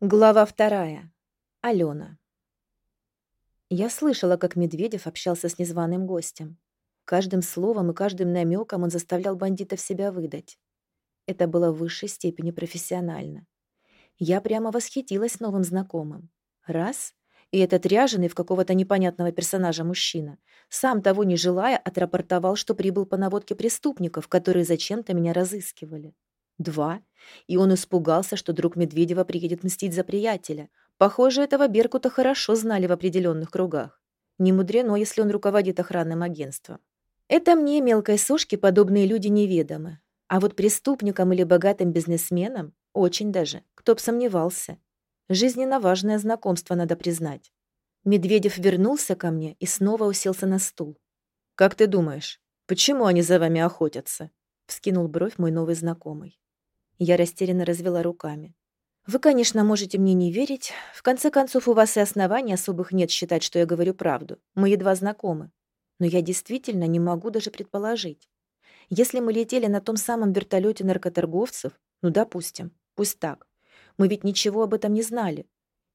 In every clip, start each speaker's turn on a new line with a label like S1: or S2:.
S1: Глава вторая. Алена. Я слышала, как Медведев общался с незваным гостем. Каждым словом и каждым намеком он заставлял бандитов себя выдать. Это было в высшей степени профессионально. Я прямо восхитилась новым знакомым. Раз — и этот ряженый в какого-то непонятного персонажа мужчина, сам того не желая, отрапортовал, что прибыл по наводке преступников, которые зачем-то меня разыскивали. Два. И он испугался, что друг Медведева приедет мстить за приятеля. Похоже, этого Беркута хорошо знали в определенных кругах. Не мудрено, если он руководит охранным агентством. Это мне, мелкой сушке, подобные люди неведомы. А вот преступникам или богатым бизнесменам очень даже. Кто б сомневался. Жизненно важное знакомство, надо признать. Медведев вернулся ко мне и снова уселся на стул. «Как ты думаешь, почему они за вами охотятся?» — вскинул бровь мой новый знакомый. Я растерянно развела руками. «Вы, конечно, можете мне не верить. В конце концов, у вас и оснований особых нет считать, что я говорю правду. Мы едва знакомы. Но я действительно не могу даже предположить. Если мы летели на том самом вертолете наркоторговцев, ну, допустим, пусть так. Мы ведь ничего об этом не знали.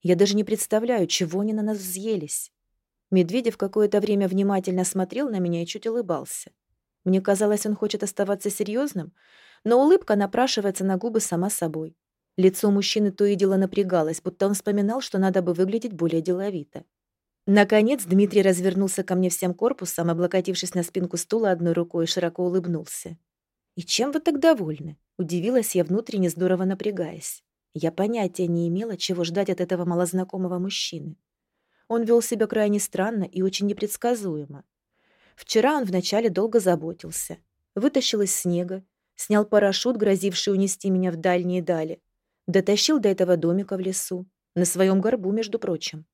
S1: Я даже не представляю, чего они на нас взъелись». Медведев какое-то время внимательно смотрел на меня и чуть улыбался. Мне казалось, он хочет оставаться серьезным, но улыбка напрашивается на губы сама собой. Лицо мужчины то и дело напрягалось, будто он вспоминал, что надо бы выглядеть более деловито. Наконец Дмитрий развернулся ко мне всем корпусом, облокотившись на спинку стула одной рукой, и широко улыбнулся. «И чем вы так довольны?» — удивилась я, внутренне здорово напрягаясь. Я понятия не имела, чего ждать от этого малознакомого мужчины. Он вел себя крайне странно и очень непредсказуемо. Вчера он вначале долго заботился. Вытащил из снега, снял парашют, грозивший унести меня в дальние дали, дотащил до этого домика в лесу, на своем горбу, между прочим.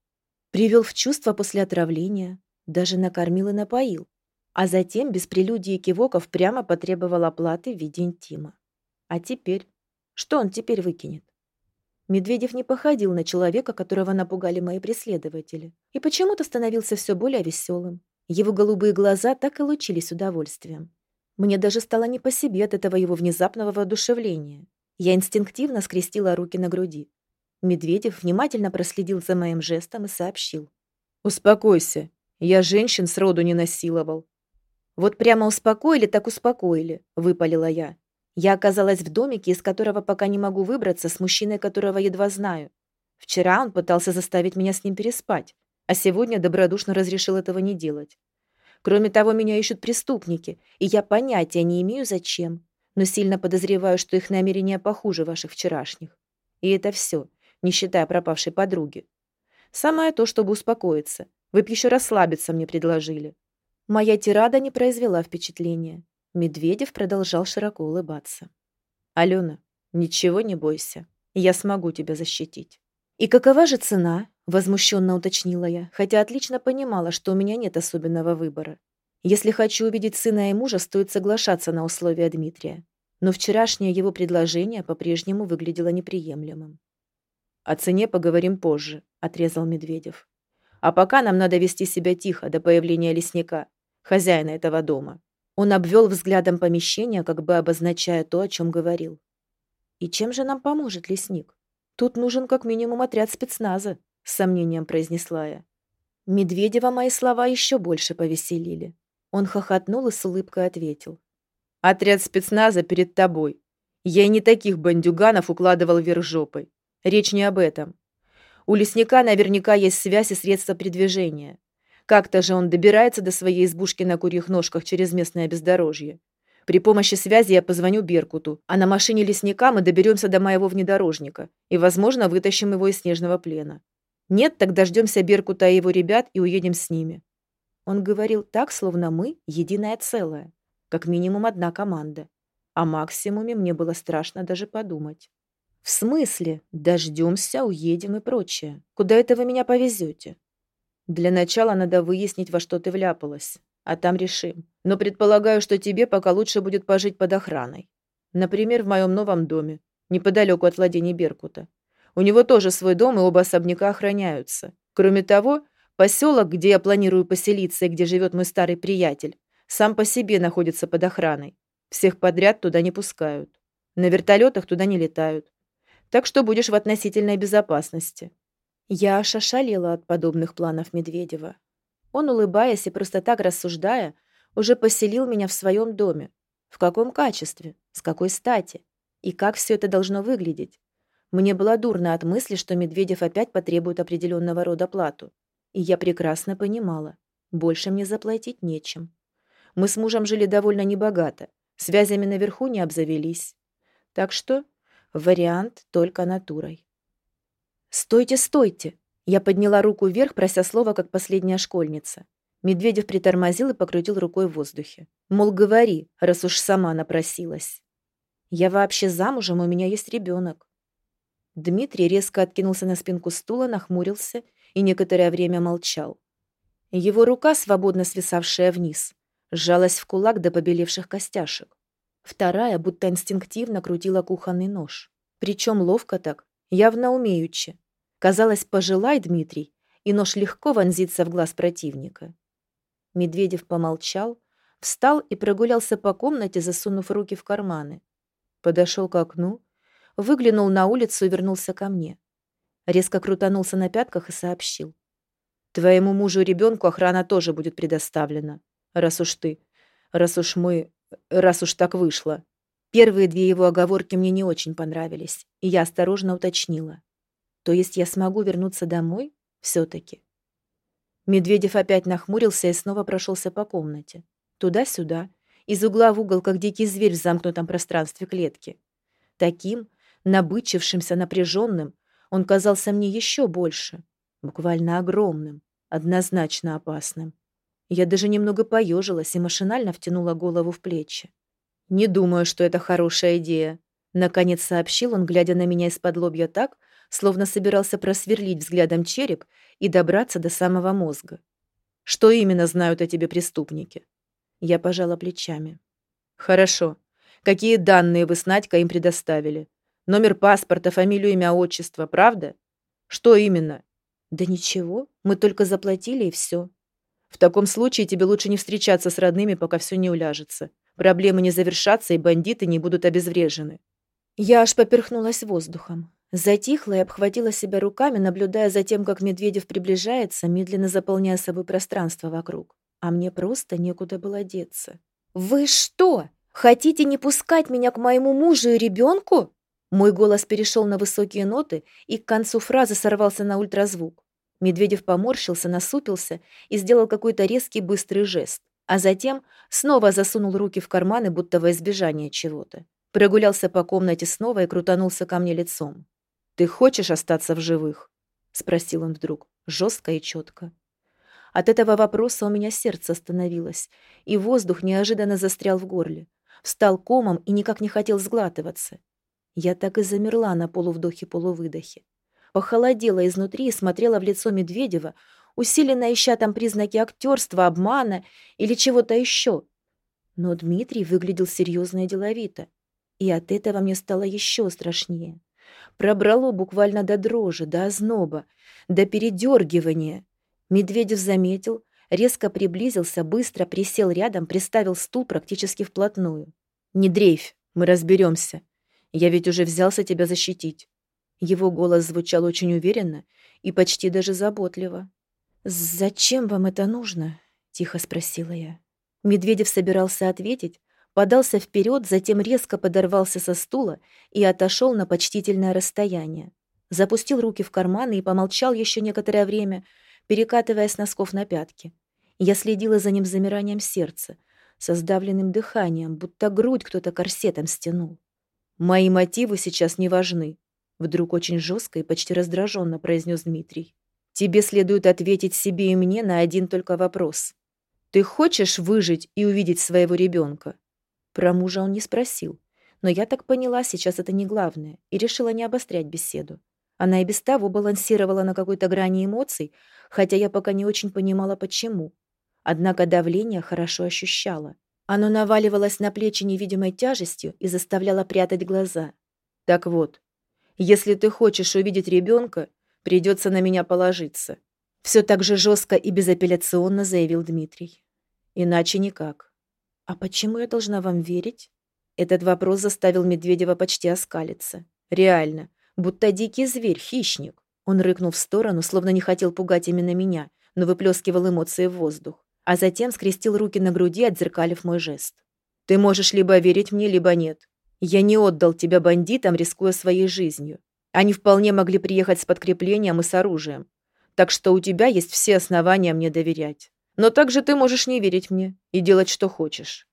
S1: Привел в чувство после отравления, даже накормил и напоил, а затем, без прелюдии кивоков, прямо потребовал оплаты в виде интима. А теперь? Что он теперь выкинет? Медведев не походил на человека, которого напугали мои преследователи, и почему-то становился все более веселым. Его голубые глаза так и лучились удовольствием. Мне даже стало не по себе от этого его внезапного воодушевления. Я инстинктивно скрестила руки на груди. Медведев внимательно проследил за моим жестом и сообщил. «Успокойся. Я женщин сроду не насиловал». «Вот прямо успокоили, так успокоили», — выпалила я. Я оказалась в домике, из которого пока не могу выбраться, с мужчиной, которого едва знаю. Вчера он пытался заставить меня с ним переспать, а сегодня добродушно разрешил этого не делать. Кроме того, меня ищут преступники, и я понятия не имею, зачем, но сильно подозреваю, что их намерения похуже ваших вчерашних. И это все, не считая пропавшей подруги. Самое то, чтобы успокоиться. Вы б еще расслабиться мне предложили. Моя тирада не произвела впечатления. Медведев продолжал широко улыбаться. «Алена, ничего не бойся. Я смогу тебя защитить». «И какова же цена?» Возмущенно уточнила я, хотя отлично понимала, что у меня нет особенного выбора. Если хочу увидеть сына и мужа, стоит соглашаться на условия Дмитрия. Но вчерашнее его предложение по-прежнему выглядело неприемлемым. «О цене поговорим позже», — отрезал Медведев. «А пока нам надо вести себя тихо до появления лесника, хозяина этого дома». Он обвел взглядом помещение, как бы обозначая то, о чем говорил. «И чем же нам поможет лесник? Тут нужен как минимум отряд спецназа», с сомнением произнесла я. Медведева мои слова еще больше повеселили. Он хохотнул и с улыбкой ответил. «Отряд спецназа перед тобой. Я и не таких бандюганов укладывал вверх жопой. Речь не об этом. У лесника наверняка есть связь и средства передвижения. Как-то же он добирается до своей избушки на курьих ножках через местное бездорожье. При помощи связи я позвоню Беркуту, а на машине лесника мы доберемся до моего внедорожника и, возможно, вытащим его из снежного плена. Нет, так дождемся Беркута и его ребят и уедем с ними. Он говорил так, словно мы единое целое, как минимум одна команда. О максимуме мне было страшно даже подумать. В смысле? Дождемся, уедем и прочее. Куда это вы меня повезете? Для начала надо выяснить, во что ты вляпалась, а там решим. Но предполагаю, что тебе пока лучше будет пожить под охраной. Например, в моем новом доме, неподалеку от владений Беркута. У него тоже свой дом, и оба особняка охраняются. Кроме того, поселок, где я планирую поселиться и где живет мой старый приятель, сам по себе находится под охраной. Всех подряд туда не пускают. На вертолетах туда не летают.
S2: Так что будешь в относительной безопасности.
S1: Я ошашалела от подобных планов Медведева. Он, улыбаясь и просто так рассуждая, уже поселил меня в своем доме. В каком качестве? С какой стати? И как все это должно выглядеть? Мне было дурно от мысли, что Медведев опять потребует определенного рода плату. И я прекрасно понимала, больше мне заплатить нечем. Мы с мужем жили довольно небогато, связями наверху не обзавелись. Так что вариант только натурой. «Стойте, стойте!» Я подняла руку вверх, прося слова, как последняя школьница. Медведев притормозил и покрутил рукой в воздухе. Мол, говори, раз уж сама напросилась. Я вообще замужем, у меня есть ребенок. Дмитрий резко откинулся на спинку стула, нахмурился и некоторое время молчал. Его рука, свободно свисавшая вниз, сжалась в кулак до побелевших костяшек. Вторая, будто инстинктивно, крутила кухонный нож. Причем ловко так, явно умеючи. Казалось, пожелай, Дмитрий, и нож легко вонзится в глаз противника. Медведев помолчал, встал и прогулялся по комнате, засунув руки в карманы. Подошел к окну, выглянул на улицу и вернулся ко мне. Резко крутанулся на пятках и сообщил. «Твоему мужу и ребенку охрана тоже будет предоставлена. Раз уж ты, раз уж мы, раз уж так вышло». Первые две его оговорки мне не очень понравились, и я осторожно уточнила. То есть я смогу вернуться домой? Все-таки. Медведев опять нахмурился и снова прошелся по комнате. Туда-сюда, из угла в угол, как дикий зверь в замкнутом пространстве клетки. Таким, набычившимся, напряженным, он казался мне еще больше, буквально огромным, однозначно опасным. Я даже немного поежилась и машинально втянула голову в плечи. «Не думаю, что это хорошая идея», — наконец сообщил он, глядя на меня из-под лобья так, словно собирался просверлить взглядом череп и добраться до самого мозга. «Что именно знают о тебе преступники?» Я пожала плечами. «Хорошо. Какие данные вы с Надькой им предоставили? Номер паспорта, фамилию, имя, отчество, правда? Что именно?» «Да ничего. Мы только заплатили, и все». «В таком случае тебе лучше не встречаться с родными, пока все не уляжется. Проблемы не завершатся, и бандиты не будут обезврежены». Я аж поперхнулась воздухом. Затихла и обхватила себя руками, наблюдая за тем, как Медведев приближается, медленно заполняя собой пространство вокруг. А мне просто некуда было деться. «Вы что, хотите не пускать меня к моему мужу и ребенку?» Мой голос перешел на высокие ноты и к концу фразы сорвался на ультразвук. Медведев поморщился, насупился и сделал какой-то резкий быстрый жест, а затем снова засунул руки в карманы, будто во избежание чего-то. Прогулялся по комнате снова и крутанулся ко мне лицом. «Ты хочешь остаться в живых?» — спросил он вдруг, жестко и четко. От этого вопроса у меня сердце остановилось, и воздух неожиданно застрял в горле. Встал комом и никак не хотел сглатываться. Я так и замерла на полувдохе-полувыдохе. Похолодела изнутри и смотрела в лицо Медведева, усиленно ища там признаки актерства, обмана или чего-то еще. Но Дмитрий выглядел серьезно и деловито, и от этого мне стало еще страшнее. Пробрало буквально до дрожи, до озноба, до передергивания. Медведев заметил, резко приблизился, быстро присел рядом, приставил стул практически вплотную. «Не дрейфь, мы разберемся. Я ведь уже взялся тебя защитить». Его голос звучал очень уверенно и почти даже заботливо. «Зачем вам это нужно?» — тихо спросила я. Медведев собирался ответить, подался вперед, затем резко подорвался со стула и отошел на почтительное расстояние. Запустил руки в карманы и помолчал еще некоторое время, перекатываясь носков на пятки. Я следила за ним с замиранием сердца, со сдавленным дыханием, будто грудь кто-то корсетом стянул. «Мои мотивы сейчас не важны», — вдруг очень жестко и почти раздраженно произнес Дмитрий. «Тебе следует ответить себе и мне на один только вопрос. Ты хочешь выжить и увидеть своего ребенка?» Про мужа он не спросил. Но я так поняла, сейчас это не главное, и решила не обострять беседу. Она и без того балансировала на какой-то грани эмоций, хотя я пока не очень понимала, почему. Однако давление хорошо ощущала. Оно наваливалось на плечи невидимой тяжестью и заставляло прятать глаза. «Так вот, если ты хочешь увидеть ребенка, придется на меня положиться», все так же жестко и безапелляционно заявил Дмитрий. «Иначе никак. «А почему я должна вам верить?» Этот вопрос заставил Медведева почти оскалиться. «Реально. Будто дикий зверь, хищник. Он рыкнул в сторону, словно не хотел пугать именно меня, но выплескивал эмоции в воздух. А затем скрестил руки на груди, отзеркалив мой жест. «Ты можешь либо верить мне, либо нет. Я не отдал тебя бандитам, рискуя своей жизнью. Они вполне могли приехать с подкреплением и с оружием. Так что у тебя есть все основания мне доверять. Но также ты можешь не верить мне и делать, что хочешь».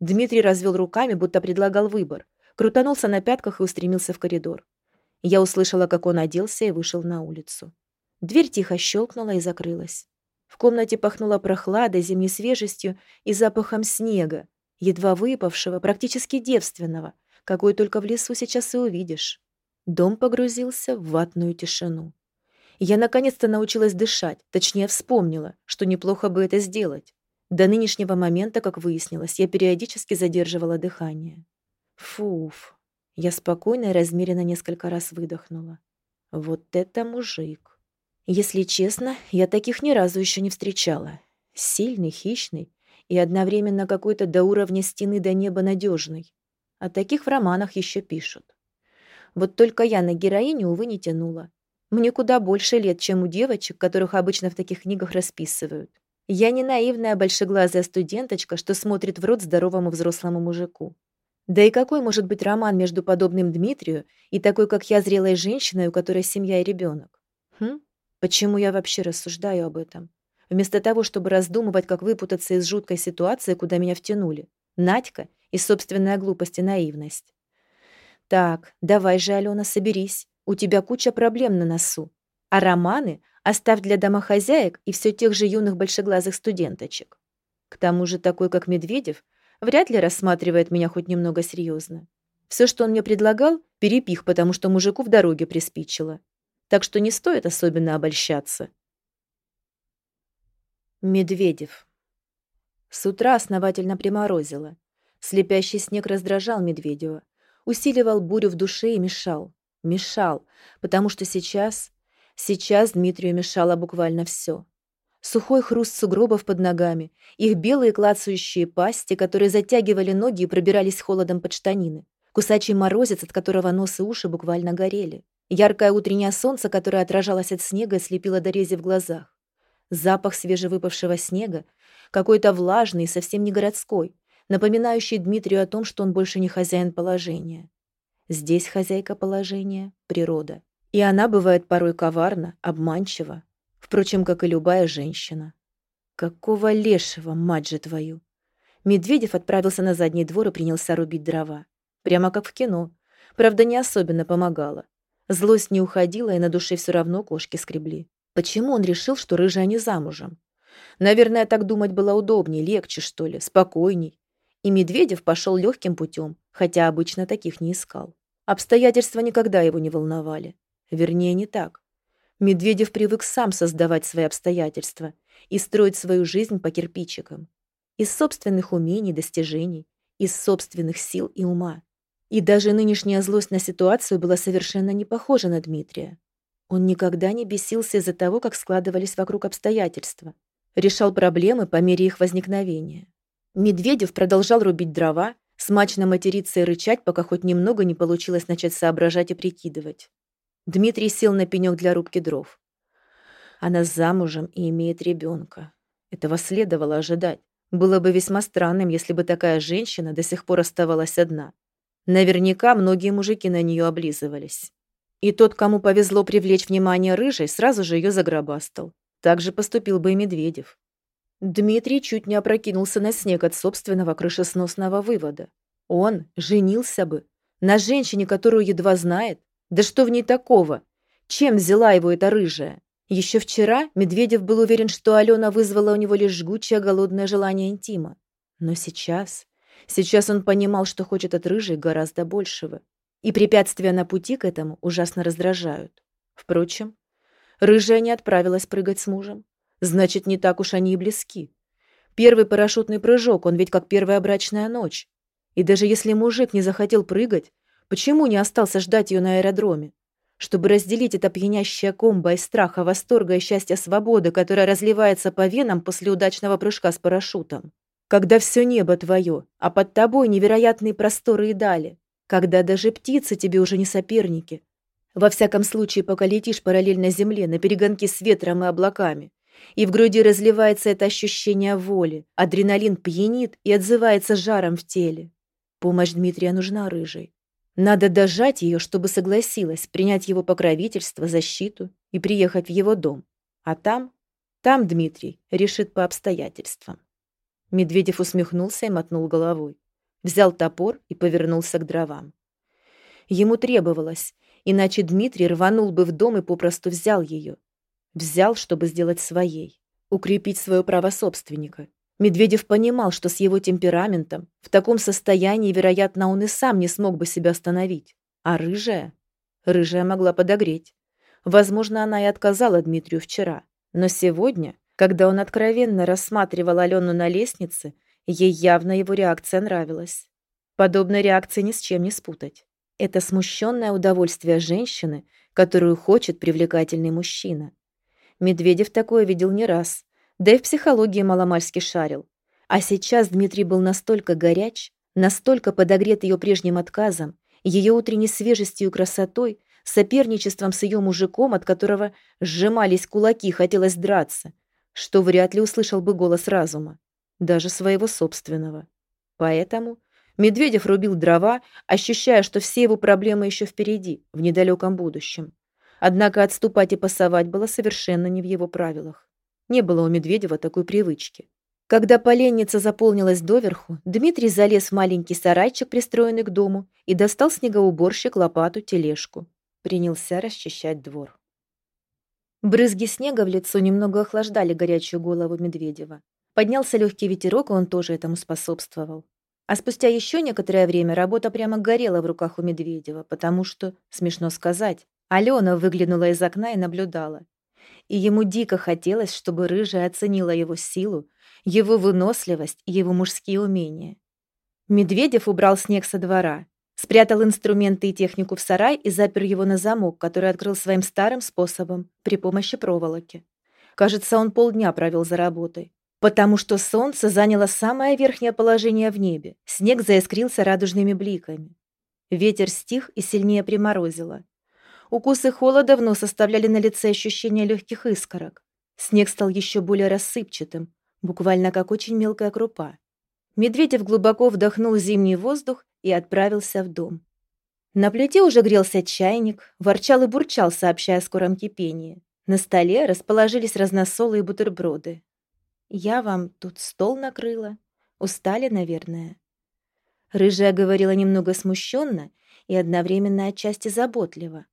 S1: Дмитрий развел руками, будто предлагал выбор, крутанулся на пятках и устремился в коридор. Я услышала, как он оделся и вышел на улицу. Дверь тихо щелкнула и закрылась. В комнате пахнуло прохладой, зимней свежестью и запахом снега, едва выпавшего, практически девственного, какой только в лесу сейчас и увидишь. Дом погрузился в ватную тишину. Я наконец-то научилась дышать, точнее вспомнила, что неплохо бы это сделать. До нынешнего момента, как выяснилось, я периодически задерживала дыхание. Фуф. Я спокойно и размеренно несколько раз выдохнула. Вот это мужик. Если честно, я таких ни разу еще не встречала. Сильный, хищный и одновременно какой-то до уровня стены до неба надежный. О таких в романах еще пишут. Вот только я на героиню, увы, не тянула. Мне куда больше лет, чем у девочек, которых обычно в таких книгах расписывают. Я не наивная большеглазая студенточка, что смотрит в рот здоровому взрослому мужику. Да и какой может быть роман между подобным Дмитрию и такой, как я, зрелой женщиной, у которой семья и ребенок? Хм? Почему я вообще рассуждаю об этом? Вместо того, чтобы раздумывать, как выпутаться из жуткой ситуации, куда меня втянули. Надька и собственная глупость и наивность. Так, давай же, Алена, соберись. У тебя куча проблем на носу. А романы оставь для домохозяек и все тех же юных большеглазых студенточек. К тому же такой, как Медведев, вряд ли рассматривает меня хоть немного серьезно. Все, что он мне предлагал, перепих, потому что мужику в дороге приспичило. Так что не стоит особенно обольщаться. Медведев. С утра основательно приморозило. Слепящий снег раздражал Медведева, усиливал бурю в душе и мешал. Мешал, потому что сейчас... Сейчас Дмитрию мешало буквально все. Сухой хруст сугробов под ногами, их белые клацающие пасти, которые затягивали ноги и пробирались холодом под штанины, кусачий морозец, от которого нос и уши буквально горели, яркое утреннее солнце, которое отражалось от снега и слепило до рези в глазах, запах свежевыпавшего снега, какой-то влажный совсем не городской, напоминающий Дмитрию о том, что он больше не хозяин положения. Здесь хозяйка положения — природа. И она бывает порой коварна, обманчива, впрочем, как и любая женщина. Какого лешего, мать же твою! Медведев отправился на задний двор и принялся рубить дрова. Прямо как в кино. Правда, не особенно помогало. Злость не уходила, и на душе все равно кошки скребли. Почему он решил, что рыжая не замужем? Наверное, так думать было удобнее, легче, что ли, спокойней. И Медведев пошел легким путем, хотя обычно таких не искал. Обстоятельства никогда его не волновали. Вернее, не так. Медведев привык сам создавать свои обстоятельства и строить свою жизнь по кирпичикам. Из собственных умений, достижений, из собственных сил и ума. И даже нынешняя злость на ситуацию была совершенно не похожа на Дмитрия. Он никогда не бесился из-за того, как складывались вокруг обстоятельства. Решал проблемы по мере их возникновения. Медведев продолжал рубить дрова, смачно материться и рычать, пока хоть немного не получилось начать соображать и прикидывать. Дмитрий сел на пенек для рубки дров. Она замужем и имеет ребенка. Этого следовало ожидать. Было бы весьма странным, если бы такая женщина до сих пор оставалась одна. Наверняка многие мужики на нее облизывались. И тот, кому повезло привлечь внимание рыжей, сразу же ее загробастал. Так же поступил бы и Медведев. Дмитрий чуть не опрокинулся на снег от собственного крышесносного вывода. Он женился бы на женщине, которую едва знает, да что в ней такого? Чем взяла его эта рыжая? Еще вчера Медведев был уверен, что Алена вызвала у него лишь жгучее голодное желание интима. Но сейчас... Сейчас он понимал, что хочет от рыжей гораздо большего. И препятствия на пути к этому ужасно раздражают. Впрочем, рыжая не отправилась прыгать с мужем. Значит, не так уж они и близки. Первый парашютный прыжок, он ведь как первая брачная ночь. И даже если мужик не захотел прыгать, Почему не остался ждать ее на аэродроме? Чтобы разделить это пьянящее комбо из страха, восторга и счастья свободы, которая разливается по венам после удачного прыжка с парашютом. Когда все небо твое, а под тобой невероятные просторы и дали. Когда даже птицы тебе уже не соперники. Во всяком случае, пока летишь параллельно земле, на перегонки с ветром и облаками. И в груди разливается это ощущение воли. Адреналин пьянит и отзывается жаром в теле. Помощь Дмитрия нужна рыжей. Надо дожать ее, чтобы согласилась принять его покровительство, защиту и приехать в его дом. А там, там Дмитрий решит по обстоятельствам. Медведев усмехнулся и мотнул головой. Взял топор и повернулся к дровам. Ему требовалось, иначе Дмитрий рванул бы в дом и попросту взял ее. Взял, чтобы сделать своей, укрепить свое право собственника. Медведев понимал, что с его темпераментом, в таком состоянии, вероятно, он и сам не смог бы себя остановить. А рыжая? Рыжая могла подогреть. Возможно, она и отказала Дмитрию вчера. Но сегодня, когда он откровенно рассматривал Алену на лестнице, ей явно его реакция нравилась. Подобной реакции ни с чем не спутать. Это смущенное удовольствие женщины, которую хочет привлекательный мужчина. Медведев такое видел не раз, да и в психологии маломальски шарил. А сейчас Дмитрий был настолько горяч, настолько подогрет ее прежним отказом, ее утренней свежестью и красотой, соперничеством с ее мужиком, от которого сжимались кулаки, хотелось драться, что вряд ли услышал бы голос разума, даже своего собственного. Поэтому Медведев рубил дрова, ощущая, что все его проблемы еще впереди, в недалеком будущем. Однако отступать и пасовать было совершенно не в его правилах. Не было у Медведева такой привычки. Когда поленница заполнилась доверху, Дмитрий залез в маленький сарайчик, пристроенный к дому, и достал снегоуборщик, лопату, тележку. Принялся расчищать двор. Брызги снега в лицо немного охлаждали горячую голову Медведева. Поднялся легкий ветерок, и он тоже этому способствовал. А спустя еще некоторое время работа прямо горела в руках у Медведева, потому что, смешно сказать, Алена выглянула из окна и наблюдала. И ему дико хотелось, чтобы рыжая оценила его силу, его выносливость и его мужские умения. Медведев убрал снег со двора, спрятал инструменты и технику в сарай и запер его на замок, который открыл своим старым способом, при помощи проволоки. Кажется, он полдня провел за работой потому что солнце заняло самое верхнее положение в небе, снег заискрился радужными бликами. Ветер стих и сильнее приморозило. Укусы холода вновь составляли на лице ощущение легких искорок. Снег стал еще более рассыпчатым, буквально как очень мелкая крупа. Медведев глубоко вдохнул зимний воздух и отправился в дом. На плите уже грелся чайник, ворчал и бурчал, сообщая о скором кипении. На столе расположились разносолы и бутерброды. Я вам тут стол накрыла. Устали, наверное. Рыжая говорила немного смущенно и одновременно отчасти заботливо.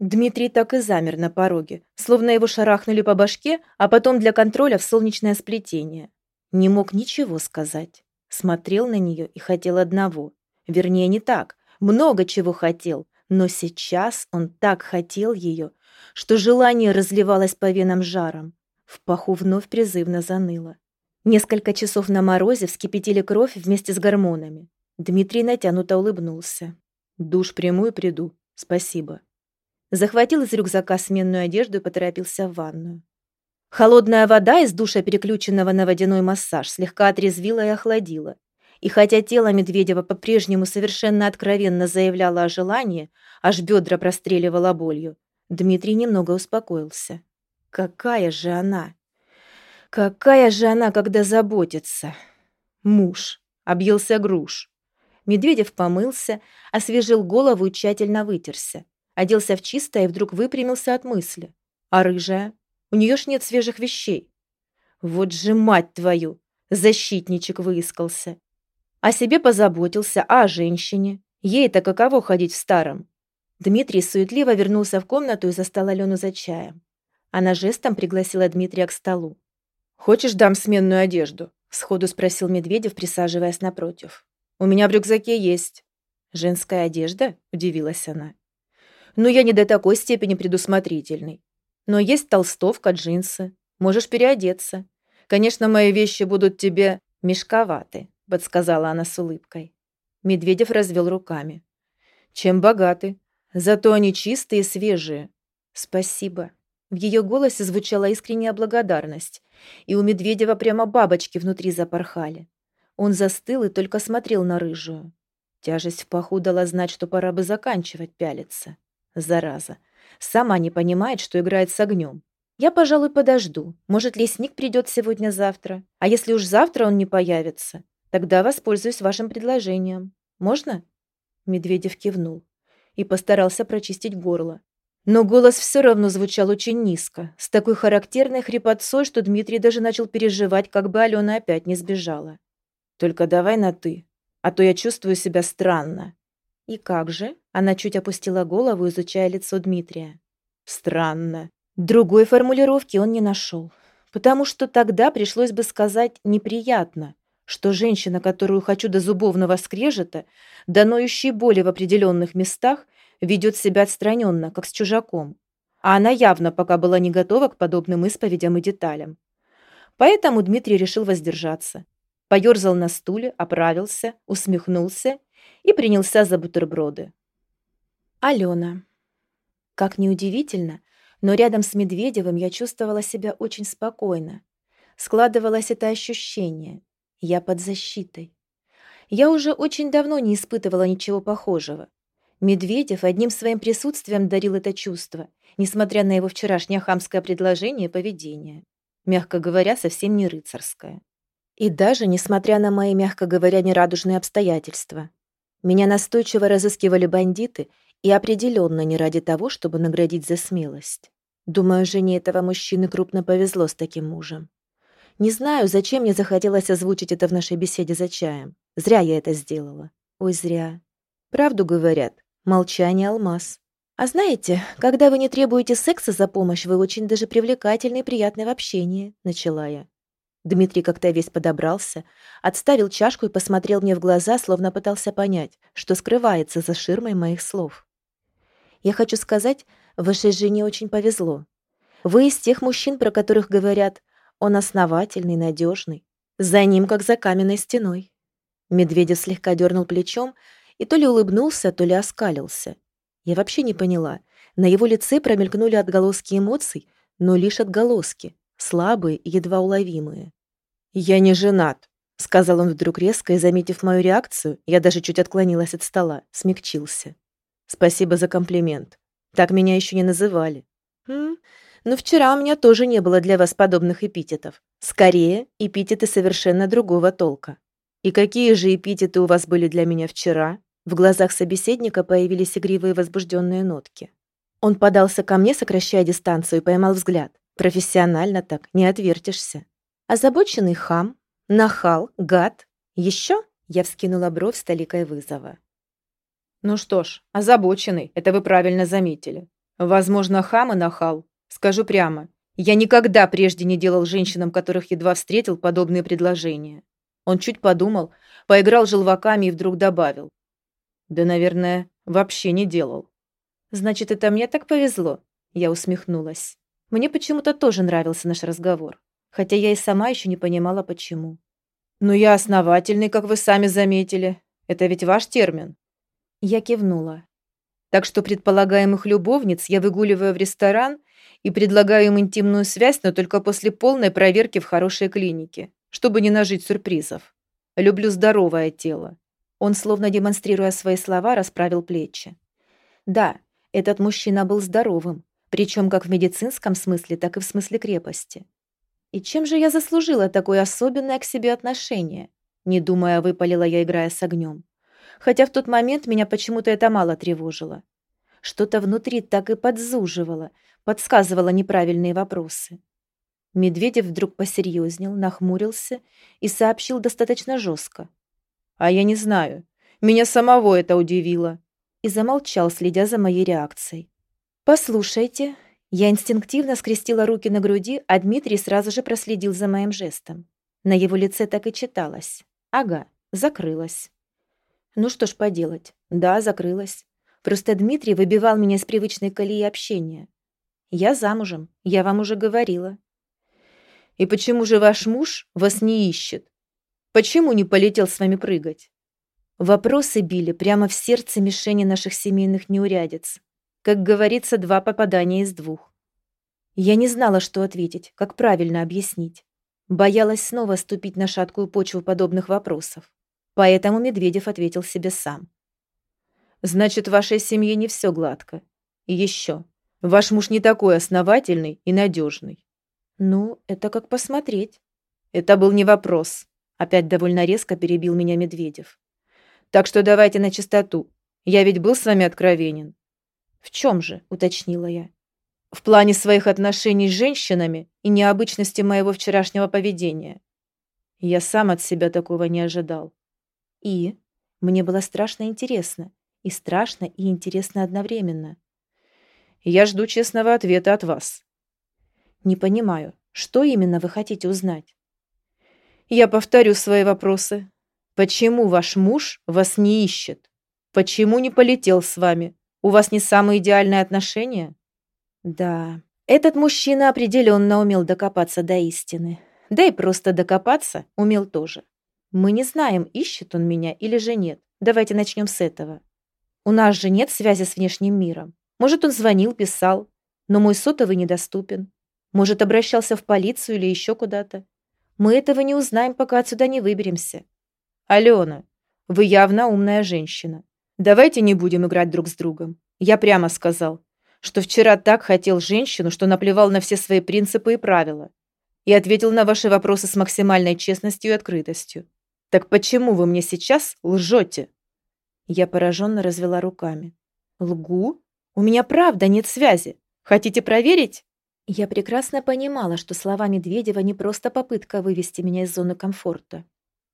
S1: Дмитрий так и замер на пороге, словно его шарахнули по башке, а потом для контроля в солнечное сплетение. Не мог ничего сказать. Смотрел на нее и хотел одного. Вернее, не так. Много чего хотел. Но сейчас он так хотел ее, что желание разливалось по венам жаром. В паху вновь призывно заныло. Несколько часов на морозе вскипятили кровь вместе с гормонами. Дмитрий натянуто улыбнулся. «Душ приму и приду. Спасибо». Захватил из рюкзака сменную одежду и поторопился в ванную. Холодная вода из душа, переключенного на водяной массаж, слегка отрезвила и охладила. И хотя тело Медведева по-прежнему совершенно откровенно заявляло о желании, аж бедра простреливало болью, Дмитрий немного успокоился. Какая же она? Какая же она, когда заботится? Муж. Объелся груш. Медведев помылся, освежил голову и тщательно вытерся. Оделся в чистое и вдруг выпрямился от мысли. А рыжая? У нее ж нет свежих вещей. Вот же мать твою! Защитничек выискался. О себе позаботился, а о женщине. Ей-то каково ходить в старом? Дмитрий суетливо вернулся в комнату и застал Алену за чаем. Она жестом пригласила Дмитрия к столу. «Хочешь, дам сменную одежду?» — сходу спросил Медведев, присаживаясь напротив. «У меня в рюкзаке есть». «Женская одежда?» — удивилась она. «Ну, я не до такой степени предусмотрительный. Но есть толстовка, джинсы. Можешь переодеться. Конечно, мои вещи будут тебе мешковаты», — подсказала она с улыбкой. Медведев развел руками. «Чем богаты. Зато они чистые и свежие. Спасибо», в ее голосе звучала искренняя благодарность, и у Медведева прямо бабочки внутри запорхали. Он застыл и только смотрел на рыжую. Тяжесть в паху дала знать, что пора бы заканчивать пялиться. Зараза. Сама не понимает, что играет с огнем. Я, пожалуй, подожду. Может, лесник придет сегодня-завтра. А если уж завтра он не появится, тогда воспользуюсь вашим предложением. Можно?» Медведев кивнул и постарался прочистить горло. Но голос все равно звучал очень низко, с такой характерной хрипотцой, что Дмитрий даже начал переживать, как бы Алена опять не сбежала. «Только давай на «ты», а то я чувствую себя странно». «И как же?» Она чуть опустила голову, изучая лицо Дмитрия. «Странно. Другой формулировки он не нашел, потому что тогда пришлось бы сказать «неприятно», что женщина, которую хочу до зубовного скрежета, до ноющей боли в определенных местах, ведет себя отстраненно, как с чужаком. А она явно пока была не готова к подобным исповедям и деталям. Поэтому Дмитрий решил воздержаться. Поерзал на стуле, оправился, усмехнулся и принялся за бутерброды. Алена. Как неудивительно, но рядом с Медведевым я чувствовала себя очень спокойно. Складывалось это ощущение. Я под защитой. Я уже очень давно не испытывала ничего похожего. Медведев одним своим присутствием дарил это чувство, несмотря на его вчерашнее хамское предложение и поведение. Мягко говоря, совсем не рыцарское. И даже несмотря на мои, мягко говоря, нерадужные обстоятельства. Меня настойчиво разыскивали бандиты и определенно не ради того, чтобы наградить за смелость. Думаю, жене этого мужчины крупно повезло с таким мужем. Не знаю, зачем мне захотелось озвучить это в нашей беседе за чаем. Зря я это сделала. Ой, зря. Правду говорят. Молчание — алмаз. А знаете, когда вы не требуете секса за помощь, вы очень даже привлекательны и приятны в общении, начала я. Дмитрий как-то весь подобрался, отставил чашку и посмотрел мне в глаза, словно пытался понять, что скрывается за ширмой моих слов. Я хочу сказать, Вашей жене очень повезло. Вы из тех мужчин, про которых говорят, он основательный, надежный. За ним, как за каменной стеной. Медведев слегка дернул плечом и то ли улыбнулся, то ли оскалился. Я вообще не поняла. На его лице промелькнули отголоски эмоций, но лишь отголоски, слабые и едва уловимые. «Я не женат», — сказал он вдруг резко, и, заметив мою реакцию, я даже чуть отклонилась от стола, смягчился. «Спасибо за комплимент. Так меня еще не называли. Хм, но вчера у меня тоже не было для вас подобных эпитетов. Скорее, эпитеты совершенно другого толка. И какие же эпитеты у вас были для меня вчера? В глазах собеседника появились игривые возбужденные нотки. Он подался ко мне, сокращая дистанцию, и поймал взгляд. Профессионально так, не отвертишься. Озабоченный хам, нахал, гад. Еще? Я вскинула бровь с толикой вызова. Ну что ж, озабоченный, это вы правильно заметили. Возможно, хам и нахал. Скажу прямо, я никогда прежде не делал женщинам, которых едва встретил, подобные предложения. Он чуть подумал, поиграл желваками и вдруг добавил. Да, наверное, вообще не делал. Значит, это мне так повезло? Я усмехнулась. Мне почему-то тоже нравился наш разговор, хотя я и сама еще не понимала, почему. «Ну, я основательный, как вы сами заметили. Это ведь ваш термин. Я кивнула. Так что предполагаемых любовниц я выгуливаю в ресторан и предлагаю им интимную связь, но только после полной проверки в хорошей клинике, чтобы не нажить сюрпризов. Люблю здоровое тело. Он, словно демонстрируя свои слова, расправил плечи. Да, этот мужчина был здоровым, причем как в медицинском смысле, так и в смысле крепости. И чем же я заслужила такое особенное к себе отношение? Не думая, выпалила я, играя с огнем хотя в тот момент меня почему-то это мало тревожило. Что-то внутри так и подзуживало, подсказывало неправильные вопросы. Медведев вдруг посерьезнел, нахмурился и сообщил достаточно жестко. «А я не знаю. Меня самого это удивило». И замолчал, следя за моей реакцией. «Послушайте». Я инстинктивно скрестила руки на груди, а Дмитрий сразу же проследил за моим жестом. На его лице так и читалось. «Ага, закрылась». Ну что ж поделать. Да, закрылась. Просто Дмитрий выбивал меня из привычной колеи общения. Я замужем, я вам уже говорила. И почему же ваш муж вас не ищет? Почему не полетел с вами прыгать? Вопросы били прямо в сердце мишени наших семейных неурядиц. Как говорится, два попадания из двух. Я не знала, что ответить, как правильно объяснить. Боялась снова ступить на шаткую почву подобных вопросов. Поэтому Медведев ответил себе сам. «Значит, в вашей семье не все гладко.
S2: И еще. Ваш муж не такой основательный и надежный.
S1: Ну, это как посмотреть.
S2: Это был не вопрос. Опять довольно резко перебил меня Медведев. Так что давайте на чистоту. Я ведь был с вами откровенен.
S1: В чем же, уточнила я.
S2: В плане своих отношений с женщинами и необычности моего вчерашнего поведения. Я сам от себя такого не ожидал.
S1: И мне было страшно интересно. И страшно, и интересно одновременно.
S2: Я жду честного ответа от вас.
S1: Не понимаю, что именно вы хотите узнать?
S2: Я повторю свои вопросы. Почему ваш муж вас не ищет? Почему не полетел с вами? У вас не самые идеальные отношения?
S1: Да, этот мужчина определенно умел докопаться до истины. Да и просто докопаться умел тоже. Мы не знаем, ищет он меня или же нет. Давайте начнем с этого. У нас же нет связи с внешним миром. Может, он звонил, писал, но мой сотовый недоступен. Может, обращался в полицию или еще куда-то. Мы этого не узнаем, пока отсюда не выберемся.
S2: Алена, вы явно умная женщина. Давайте не будем играть друг с другом. Я прямо сказал, что вчера так хотел женщину, что наплевал на все свои принципы и правила. И ответил на ваши вопросы с максимальной честностью и открытостью. Так почему вы мне сейчас лжете?
S1: Я пораженно развела руками. Лгу? У меня правда нет связи. Хотите проверить? Я прекрасно понимала, что слова Медведева не просто попытка вывести меня из зоны комфорта.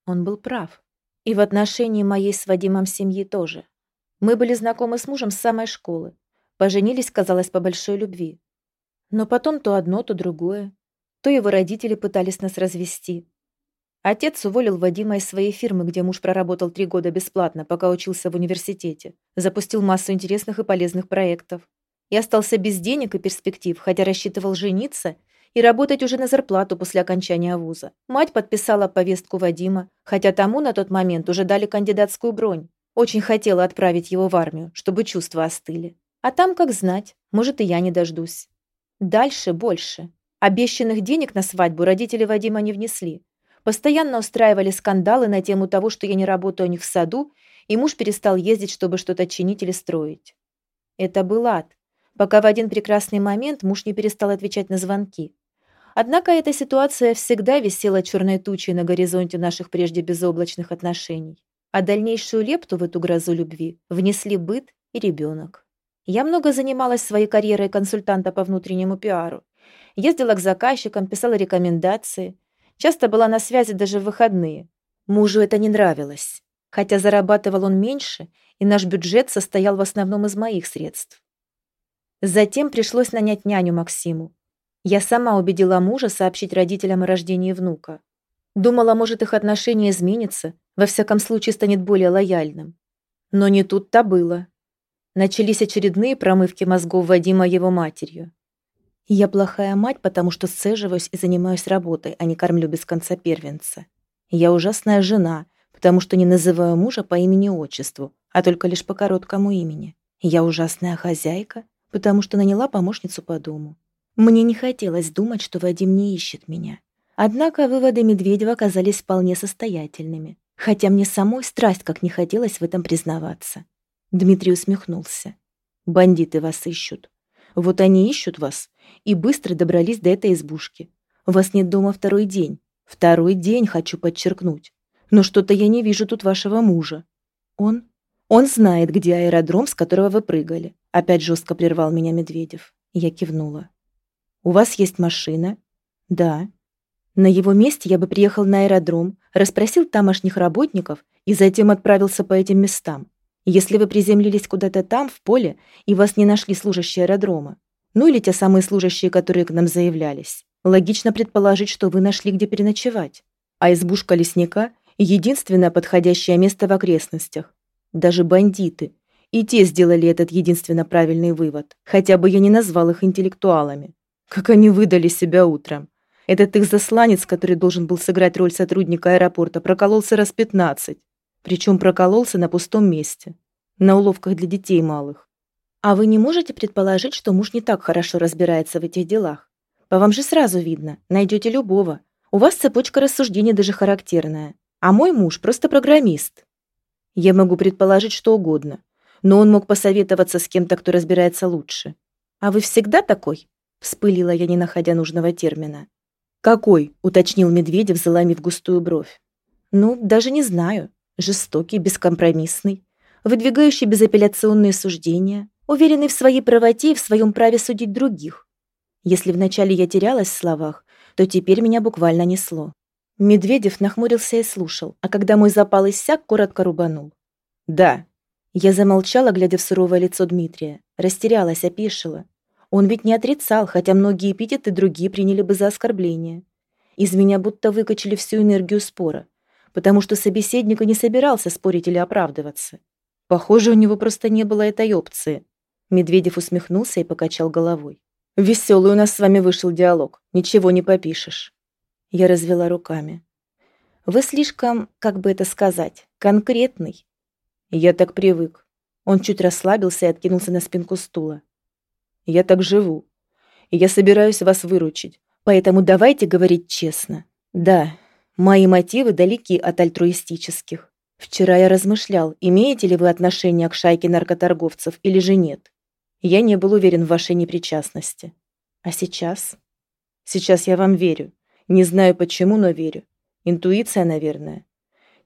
S1: Он был прав. И в отношении моей с Вадимом семьи тоже. Мы были знакомы с мужем с самой школы. Поженились, казалось, по большой любви. Но потом то одно, то другое. То его родители пытались нас развести. Отец уволил Вадима из своей фирмы, где муж проработал три года бесплатно, пока учился в университете. Запустил массу интересных и полезных проектов. И остался без денег и перспектив, хотя рассчитывал жениться и работать уже на зарплату после окончания вуза. Мать подписала повестку Вадима, хотя тому на тот момент уже дали кандидатскую бронь. Очень хотела отправить его в армию, чтобы чувства остыли. А там, как знать, может, и я не дождусь. Дальше больше. Обещанных денег на свадьбу родители Вадима не внесли. Постоянно устраивали скандалы на тему того, что я не работаю у них в саду, и муж перестал ездить, чтобы что-то чинить или строить. Это был ад, пока в один прекрасный момент муж не перестал отвечать на звонки. Однако эта ситуация всегда висела черной тучей на горизонте наших прежде безоблачных отношений. А дальнейшую лепту в эту грозу любви внесли быт и ребенок. Я много занималась своей карьерой консультанта по внутреннему пиару. Ездила к заказчикам, писала рекомендации – Часто была на связи даже в выходные. Мужу это не нравилось. Хотя зарабатывал он меньше, и наш бюджет состоял в основном из моих средств. Затем пришлось нанять няню Максиму. Я сама убедила мужа сообщить родителям о рождении внука. Думала, может, их отношение изменится, во всяком случае станет более лояльным. Но не тут-то было. Начались очередные промывки мозгов Вадима его матерью. Я плохая мать, потому что сцеживаюсь и занимаюсь работой, а не кормлю без конца первенца. Я ужасная жена, потому что не называю мужа по имени-отчеству, а только лишь по короткому имени. Я ужасная хозяйка, потому что наняла помощницу по дому. Мне не хотелось думать, что Вадим не ищет меня. Однако выводы Медведева оказались вполне состоятельными, хотя мне самой страсть как не хотелось в этом признаваться. Дмитрий усмехнулся. «Бандиты вас ищут. Вот они ищут вас и быстро добрались до этой избушки. Вас нет дома второй день. Второй день, хочу подчеркнуть. Но что-то я не вижу тут вашего мужа. Он? Он знает, где аэродром, с которого вы прыгали. Опять жестко прервал меня Медведев. Я кивнула. У вас есть машина? Да. На его месте я бы приехал на аэродром, расспросил тамошних работников и затем отправился по этим местам. Если вы приземлились куда-то там, в поле, и вас не нашли служащие аэродрома, ну или те самые служащие, которые к нам заявлялись, логично предположить, что вы нашли где переночевать. А избушка лесника — единственное подходящее место в окрестностях. Даже бандиты. И те сделали этот единственно правильный вывод. Хотя бы я не назвал их интеллектуалами. Как они выдали себя утром. Этот их засланец, который должен был сыграть роль сотрудника аэропорта, прокололся раз пятнадцать. Причем прокололся на пустом месте. На уловках для детей малых. А вы не можете предположить, что муж не так хорошо разбирается в этих делах? По вам же сразу видно, найдете любого. У вас цепочка рассуждений даже характерная. А мой муж просто программист. Я могу предположить что угодно. но он мог посоветоваться с кем-то, кто разбирается лучше. «А вы всегда такой?» — вспылила я, не находя нужного термина. «Какой?» — уточнил Медведев, заломив густую бровь. «Ну, даже не знаю. Жестокий, бескомпромиссный, выдвигающий безапелляционные суждения, уверенный в своей правоте и в своем праве судить других. Если вначале я терялась в словах, то теперь меня буквально несло. Медведев нахмурился и слушал, а когда мой запал иссяк, коротко рубанул. «Да». Я замолчала, глядя в суровое лицо Дмитрия. Растерялась, опешила. Он ведь не отрицал, хотя многие эпитеты другие приняли бы за оскорбление. Из меня будто выкачали всю энергию спора, потому что собеседник и не собирался спорить или оправдываться. Похоже, у него просто не было этой опции. Медведев усмехнулся и покачал головой. «Веселый у нас с вами вышел диалог. Ничего не попишешь». Я развела руками. «Вы слишком, как бы это сказать, конкретный. Я так привык. Он чуть расслабился и откинулся на спинку стула. Я так живу. И я собираюсь вас выручить. Поэтому давайте говорить честно. Да, мои мотивы далеки от альтруистических. Вчера я размышлял, имеете ли вы отношение к шайке наркоторговцев или же нет. Я не был уверен в вашей непричастности. А сейчас? Сейчас я вам верю. Не знаю почему, но верю. Интуиция, наверное.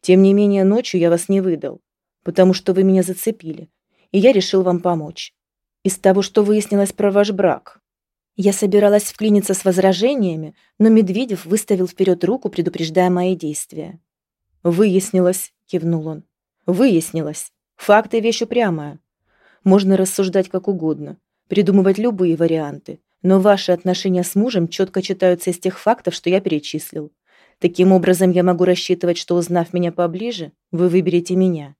S1: Тем не менее, ночью я вас не выдал потому что вы меня зацепили, и я решил вам помочь. Из того, что выяснилось про ваш брак. Я собиралась вклиниться с возражениями, но Медведев выставил вперед руку, предупреждая мои действия. «Выяснилось», — кивнул он. «Выяснилось. Факты — вещь упрямая. Можно рассуждать как угодно, придумывать любые варианты, но ваши отношения с мужем четко читаются из тех фактов, что я перечислил. Таким образом, я могу рассчитывать, что, узнав меня поближе, вы выберете меня.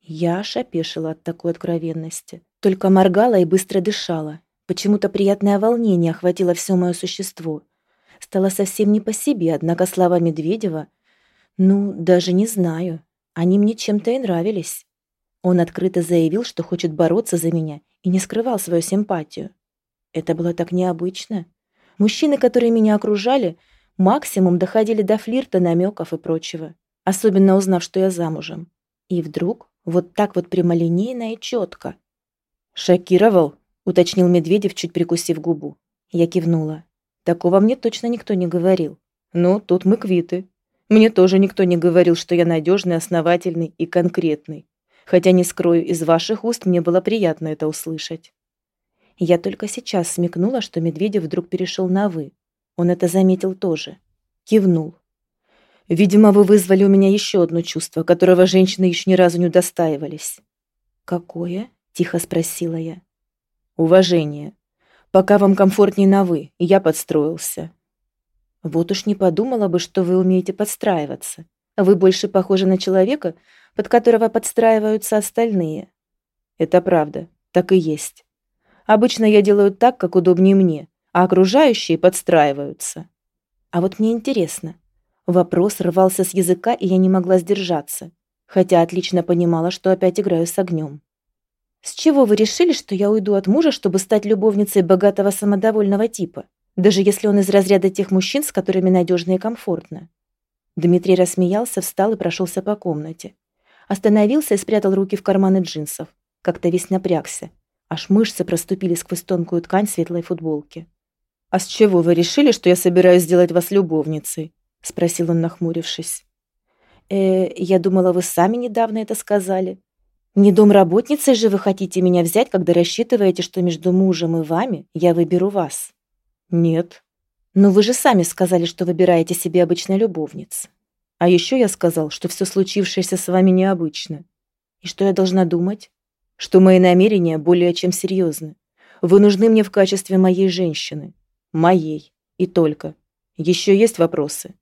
S1: Я аж от такой откровенности. Только моргала и быстро дышала. Почему-то приятное волнение охватило все мое существо. Стало совсем не по себе, однако слова Медведева... Ну, даже не знаю. Они мне чем-то и нравились. Он открыто заявил, что хочет бороться за меня, и не скрывал свою симпатию. Это было так необычно. Мужчины, которые меня окружали, максимум доходили до флирта, намеков и прочего. Особенно узнав, что я замужем. И вдруг вот так вот прямолинейно и четко. «Шокировал?» — уточнил Медведев, чуть прикусив губу. Я кивнула. «Такого мне точно никто не говорил. Ну, тут мы квиты. Мне тоже никто не говорил, что я надежный, основательный и конкретный. Хотя, не скрою, из ваших уст мне было приятно это услышать». Я только сейчас смекнула, что Медведев вдруг перешел на «вы». Он это заметил тоже. Кивнул. Видимо, вы вызвали у меня еще одно чувство, которого женщины еще ни разу не удостаивались. Какое? Тихо спросила я. Уважение. Пока вам комфортнее на «вы», я подстроился. Вот уж не подумала бы, что вы умеете подстраиваться. Вы больше похожи на человека, под которого подстраиваются остальные. Это правда, так и есть. Обычно я делаю так, как удобнее мне, а окружающие подстраиваются. А вот мне интересно, Вопрос рвался с языка, и я не могла сдержаться, хотя отлично понимала, что опять играю с огнем. «С чего вы решили, что я уйду от мужа, чтобы стать любовницей богатого самодовольного типа, даже если он из разряда тех мужчин, с которыми надежно и комфортно?» Дмитрий рассмеялся, встал и прошелся по комнате. Остановился и спрятал руки в карманы джинсов. Как-то весь напрягся. Аж мышцы проступили сквозь тонкую ткань светлой футболки. «А с чего вы решили, что я собираюсь сделать вас любовницей?» — спросил он, нахмурившись. «Э, я думала, вы сами недавно это сказали. Не домработницей же вы хотите меня взять, когда рассчитываете, что между мужем и вами я выберу вас?» «Нет». «Но вы же сами сказали, что выбираете себе обычно любовниц». «А еще я сказал, что все случившееся с вами необычно. И что я должна думать?» «Что мои намерения более чем серьезны. Вы нужны мне в качестве моей женщины. Моей. И только. Еще есть вопросы?»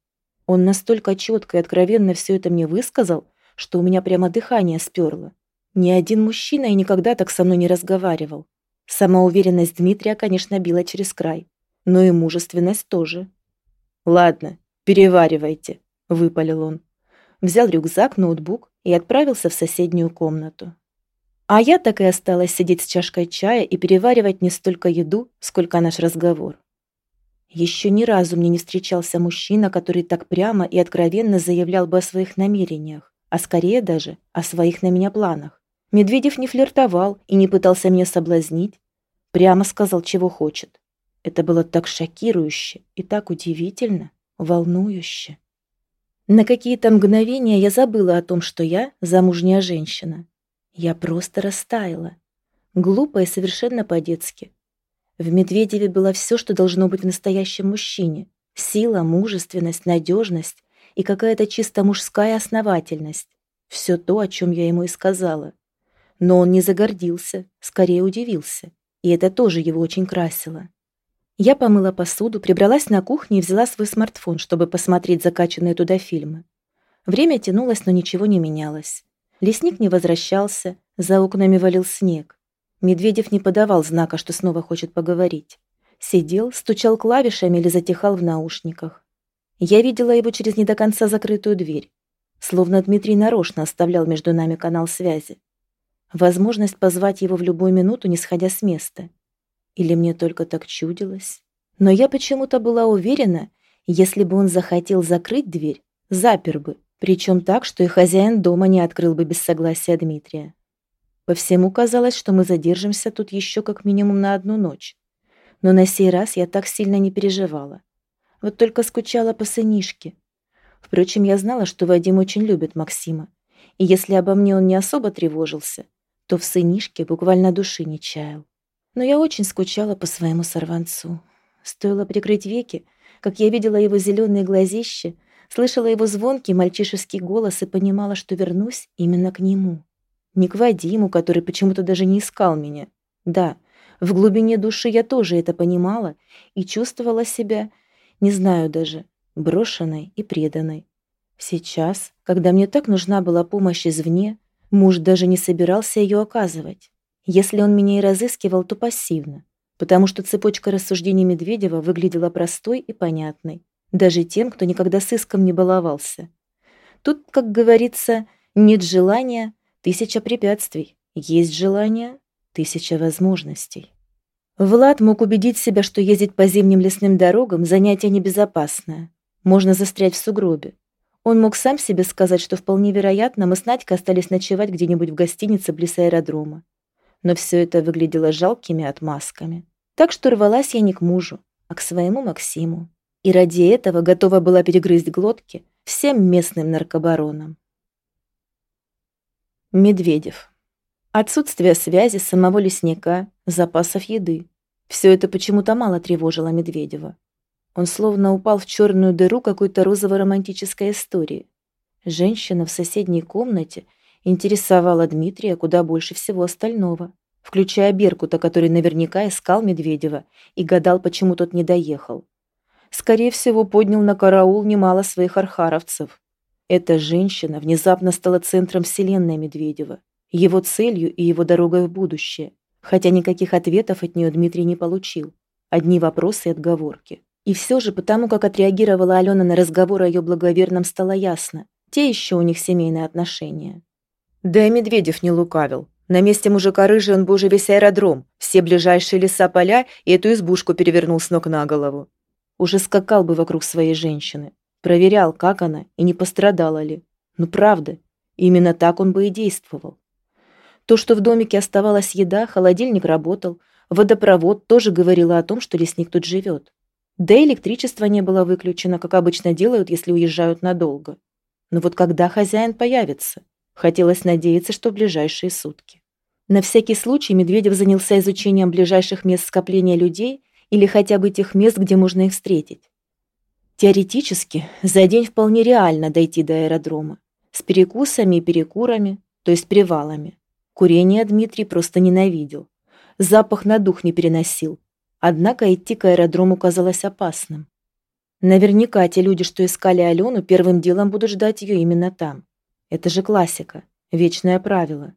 S1: Он настолько четко и откровенно все это мне высказал, что у меня прямо дыхание сперло. Ни один мужчина и никогда так со мной не разговаривал. Самоуверенность Дмитрия, конечно, била через край, но и мужественность тоже. «Ладно, переваривайте», — выпалил он. Взял рюкзак, ноутбук и отправился в соседнюю комнату. А я так и осталась сидеть с чашкой чая и переваривать не столько еду, сколько наш разговор. Еще ни разу мне не встречался мужчина, который так прямо и откровенно заявлял бы о своих намерениях, а скорее даже о своих на меня планах. Медведев не флиртовал и не пытался меня соблазнить. Прямо сказал, чего хочет. Это было так шокирующе и так удивительно, волнующе. На какие-то мгновения я забыла о том, что я замужняя женщина. Я просто растаяла. Глупо и совершенно по-детски. В Медведеве было все, что должно быть в настоящем мужчине. Сила, мужественность, надежность и какая-то чисто мужская основательность. Все то, о чем я ему и сказала. Но он не загордился, скорее удивился. И это тоже его очень красило. Я помыла посуду, прибралась на кухню и взяла свой смартфон, чтобы посмотреть закачанные туда фильмы. Время тянулось, но ничего не менялось. Лесник не возвращался, за окнами валил снег. Медведев не подавал знака, что снова хочет поговорить. Сидел, стучал клавишами или затихал в наушниках. Я видела его через не до конца закрытую дверь. Словно Дмитрий нарочно оставлял между нами канал связи. Возможность позвать его в любую минуту, не сходя с места. Или мне только так чудилось? Но я почему-то была уверена, если бы он захотел закрыть дверь, запер бы, причем так, что и хозяин дома не открыл бы без согласия Дмитрия. По всему казалось, что мы задержимся тут еще как минимум на одну ночь. Но на сей раз я так сильно не переживала. Вот только скучала по сынишке. Впрочем, я знала, что Вадим очень любит Максима. И если обо мне он не особо тревожился, то в сынишке буквально души не чаял. Но я очень скучала по своему сорванцу. Стоило прикрыть веки, как я видела его зеленые глазища, слышала его звонкий мальчишеский голос и понимала, что вернусь именно к нему. Не к Вадиму, который почему-то даже не искал меня. Да, в глубине души я тоже это понимала и чувствовала себя, не знаю даже, брошенной и преданной. Сейчас, когда мне так нужна была помощь извне, муж даже не собирался ее оказывать. Если он меня и разыскивал, то пассивно, потому что цепочка рассуждений Медведева выглядела простой и понятной, даже тем, кто никогда с иском не баловался. Тут, как говорится, нет желания, Тысяча препятствий. Есть желание, тысяча возможностей. Влад мог убедить себя, что ездить по зимним лесным дорогам – занятие небезопасное. Можно застрять в сугробе. Он мог сам себе сказать, что вполне вероятно, мы с Надькой остались ночевать где-нибудь в гостинице близ аэродрома. Но все это выглядело жалкими отмазками. Так что рвалась я не к мужу, а к своему Максиму. И ради этого готова была перегрызть глотки всем местным наркобаронам. Медведев. Отсутствие связи самого лесника, запасов еды. Все это почему-то мало тревожило Медведева. Он словно упал в черную дыру какой-то розово-романтической истории. Женщина в соседней комнате интересовала Дмитрия куда больше всего остального, включая Беркута, который наверняка искал Медведева и гадал, почему тот не доехал. Скорее всего, поднял на караул немало своих архаровцев. Эта женщина внезапно стала центром вселенной Медведева, его целью и его дорогой в будущее, хотя никаких ответов от нее Дмитрий не получил. Одни вопросы и отговорки. И все же, потому как отреагировала Алена на разговор о ее благоверном, стало ясно. Те еще у них семейные отношения. Да и Медведев не лукавил. На месте мужика рыжий он бы уже весь аэродром, все ближайшие леса, поля и эту избушку перевернул с ног на голову. Уже скакал бы вокруг своей женщины. Проверял, как она и не пострадала ли. Ну правда, именно так он бы и действовал. То, что в домике оставалась еда, холодильник работал, водопровод тоже говорило о том, что лесник тут живет. Да и электричество не было выключено, как обычно делают, если уезжают надолго. Но вот когда хозяин появится? Хотелось надеяться, что в ближайшие сутки. На всякий случай Медведев занялся изучением ближайших мест скопления людей или хотя бы тех мест, где можно их встретить. Теоретически, за день вполне реально дойти до аэродрома. С перекусами и перекурами, то есть привалами. Курение Дмитрий просто ненавидел. Запах на дух не переносил. Однако идти к аэродрому казалось опасным. Наверняка те люди, что искали Алену, первым делом будут ждать ее именно там. Это же классика, вечное правило.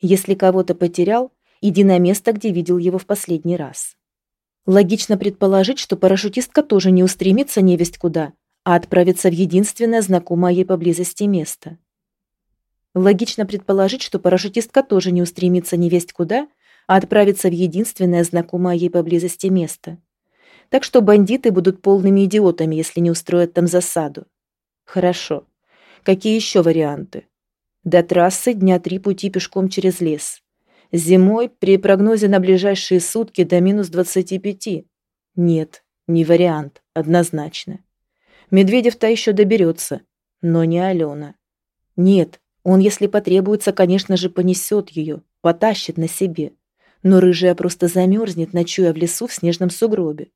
S1: Если кого-то потерял, иди на место, где видел его в последний раз. Логично предположить, что парашютистка тоже не устремится невесть куда, а отправится в единственное знакомое ей поблизости место. Логично предположить, что парашютистка тоже не устремится невесть куда, а отправится в единственное знакомое ей поблизости место. Так что бандиты будут полными идиотами, если не устроят там засаду. Хорошо. Какие еще варианты?
S2: До трассы дня три пути пешком через лес. Зимой при прогнозе на ближайшие сутки до минус 25. Нет, не вариант, однозначно. Медведев-то еще доберется, но не Алена. Нет, он, если потребуется, конечно же, понесет ее, потащит на себе. Но рыжая просто замерзнет, ночуя в лесу в снежном сугробе.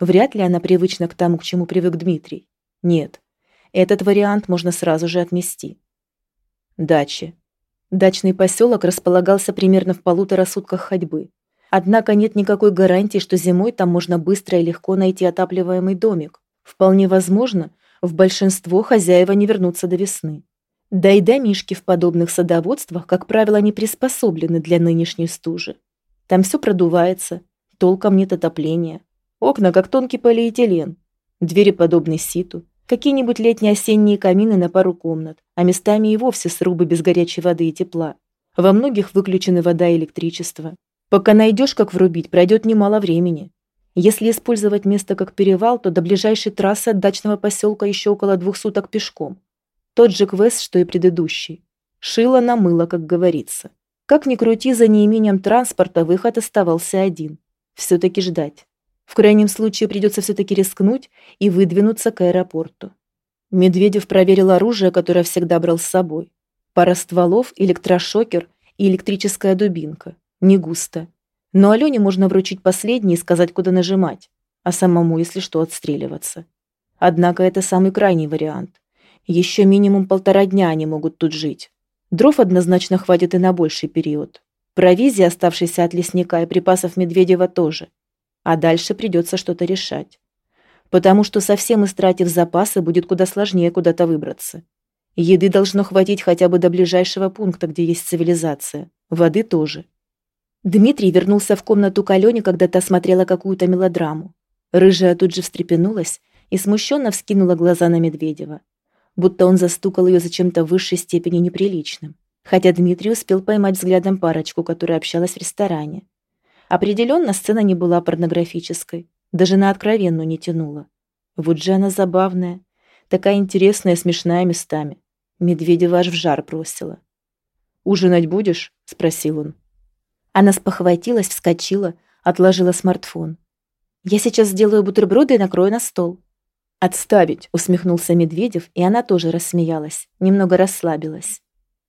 S2: Вряд ли она привычна к тому, к чему привык Дмитрий. Нет, этот вариант можно сразу же отмести. Дачи. Дачный поселок располагался примерно в полутора сутках ходьбы. Однако нет никакой гарантии, что зимой там можно быстро и легко найти отапливаемый домик. Вполне возможно, в большинство хозяева не вернутся до весны. Да и домишки в подобных садоводствах, как правило, не приспособлены для нынешней стужи. Там все продувается, толком нет отопления. Окна, как тонкий полиэтилен. Двери подобны ситу. Какие-нибудь летние осенние камины на пару комнат, а местами и вовсе срубы без горячей воды и тепла. Во многих выключены вода и электричество. Пока найдешь, как врубить, пройдет немало времени. Если использовать место как перевал, то до ближайшей трассы от дачного поселка еще около двух суток пешком. Тот же квест, что и предыдущий. Шило на мыло, как говорится. Как ни крути, за неимением транспорта выход оставался один. Все-таки ждать. В крайнем случае придется все-таки рискнуть и выдвинуться к аэропорту. Медведев проверил оружие, которое всегда брал с собой. Пара стволов, электрошокер и электрическая дубинка. Не густо. Но Алене можно вручить последний и сказать, куда нажимать, а самому, если что, отстреливаться. Однако это самый крайний вариант. Еще минимум полтора дня они могут тут жить. Дров однозначно хватит и на больший период. Провизии, оставшейся от лесника, и припасов Медведева тоже. А дальше придется что-то решать. Потому что совсем истратив запасы, будет куда сложнее куда-то выбраться. Еды должно хватить хотя бы до ближайшего пункта, где есть цивилизация. Воды тоже. Дмитрий вернулся в комнату к Алене, когда та смотрела какую-то мелодраму. Рыжая тут же встрепенулась и смущенно вскинула глаза на Медведева будто он застукал ее за чем-то в высшей степени неприличным. Хотя Дмитрий успел поймать взглядом парочку, которая общалась в ресторане. Определенно, сцена не была порнографической, даже на откровенную не тянула. Вот же она забавная, такая интересная, смешная местами. Медведева аж в жар бросила. «Ужинать будешь?» – спросил он. Она спохватилась, вскочила, отложила смартфон. «Я сейчас сделаю бутерброды и накрою на стол», «Отставить!» — усмехнулся Медведев, и она тоже рассмеялась, немного расслабилась.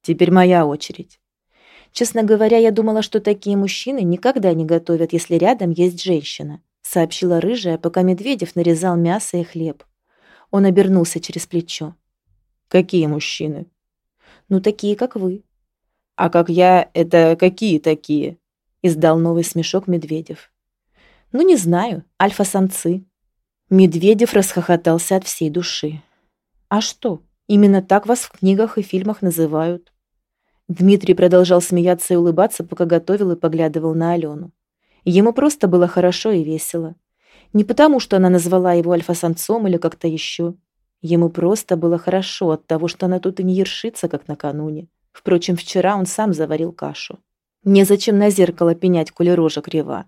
S2: «Теперь моя очередь». «Честно говоря, я думала, что такие мужчины никогда не готовят, если рядом есть женщина», — сообщила рыжая, пока Медведев нарезал мясо и хлеб. Он обернулся через плечо. «Какие мужчины?» «Ну, такие, как вы». «А как я, это какие такие?» — издал новый смешок Медведев. «Ну, не знаю, альфа-самцы», Медведев расхохотался от всей души. «А что? Именно так вас в книгах и фильмах называют». Дмитрий продолжал смеяться и улыбаться, пока готовил и поглядывал на Алену. Ему просто было хорошо и весело. Не потому, что она назвала его альфа-самцом или как-то еще. Ему просто было хорошо от того, что она тут и не ершится, как накануне. Впрочем, вчера он сам заварил кашу. Незачем на зеркало пенять, коли рожа крива.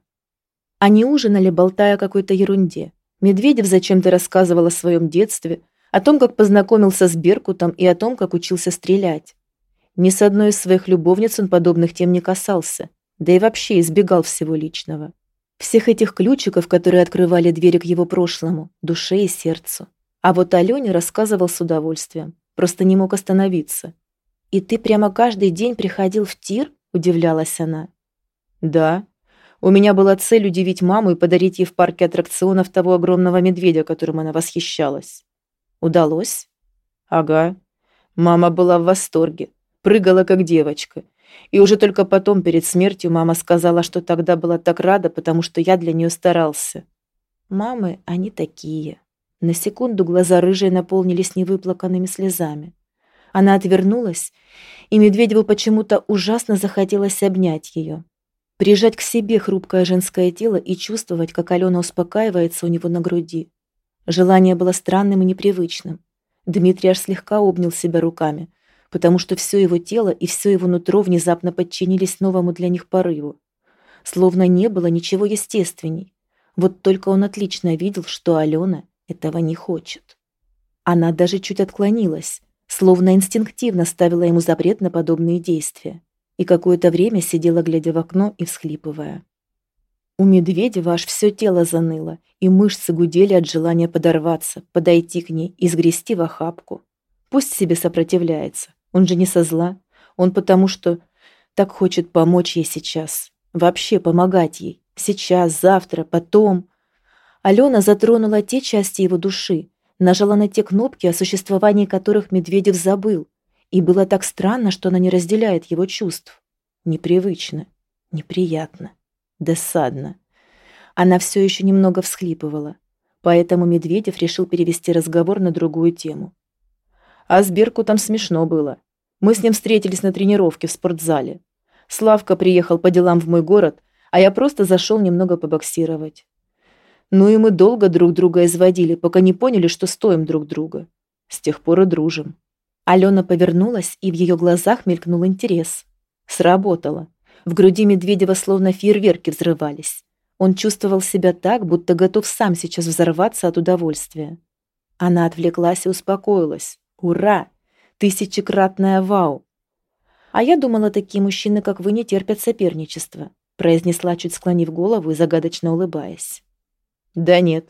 S2: Они ужинали, болтая о какой-то ерунде. Медведев зачем-то рассказывал о своем детстве, о том, как познакомился с Беркутом и о том, как учился стрелять. Ни с одной из своих любовниц он подобных тем не касался, да и вообще избегал всего личного. Всех этих ключиков, которые открывали двери к его прошлому, душе и сердцу. А вот Алене рассказывал с удовольствием, просто не мог остановиться. «И ты прямо каждый день приходил в тир?» – удивлялась она. «Да», у меня была цель удивить маму и подарить ей в парке аттракционов того огромного медведя, которым она восхищалась. Удалось? Ага. Мама была в восторге, прыгала как девочка. И уже только потом, перед смертью, мама сказала, что тогда была так рада, потому что я для нее старался. Мамы, они такие. На секунду глаза рыжие наполнились невыплаканными слезами. Она отвернулась, и Медведеву почему-то ужасно захотелось обнять ее. Прижать к себе хрупкое женское тело и чувствовать, как Алена успокаивается у него на груди. Желание было странным и непривычным. Дмитрий аж слегка обнял себя руками, потому что все его тело и все его нутро внезапно подчинились новому для них порыву. Словно не было ничего естественней. Вот только он отлично видел, что Алена этого не хочет. Она даже чуть отклонилась,
S1: словно инстинктивно ставила ему запрет на подобные действия, и какое-то время сидела, глядя в окно и всхлипывая. У Медведева аж все тело заныло, и мышцы гудели от желания подорваться, подойти к ней и сгрести в охапку. Пусть себе сопротивляется, он же не со зла, он потому что так хочет помочь ей сейчас, вообще помогать ей, сейчас, завтра, потом. Алена затронула те части его души, нажала на те кнопки, о существовании которых Медведев забыл, и было так странно, что она не разделяет его чувств. Непривычно, неприятно, досадно. Она все еще немного всхлипывала, поэтому Медведев решил перевести разговор на другую тему. А с Беркутом смешно было. Мы с ним встретились на тренировке в спортзале. Славка приехал по делам в мой город, а я просто зашел немного побоксировать. Ну и мы долго друг друга изводили, пока не поняли, что стоим друг друга. С тех пор и дружим. Алена повернулась, и в ее глазах мелькнул интерес. Сработало. В груди Медведева словно фейерверки взрывались. Он чувствовал себя так, будто готов сам сейчас взорваться от удовольствия. Она отвлеклась и успокоилась. «Ура! Тысячекратная вау!» «А я думала, такие мужчины, как вы, не терпят соперничества», произнесла, чуть склонив голову и загадочно улыбаясь. «Да нет.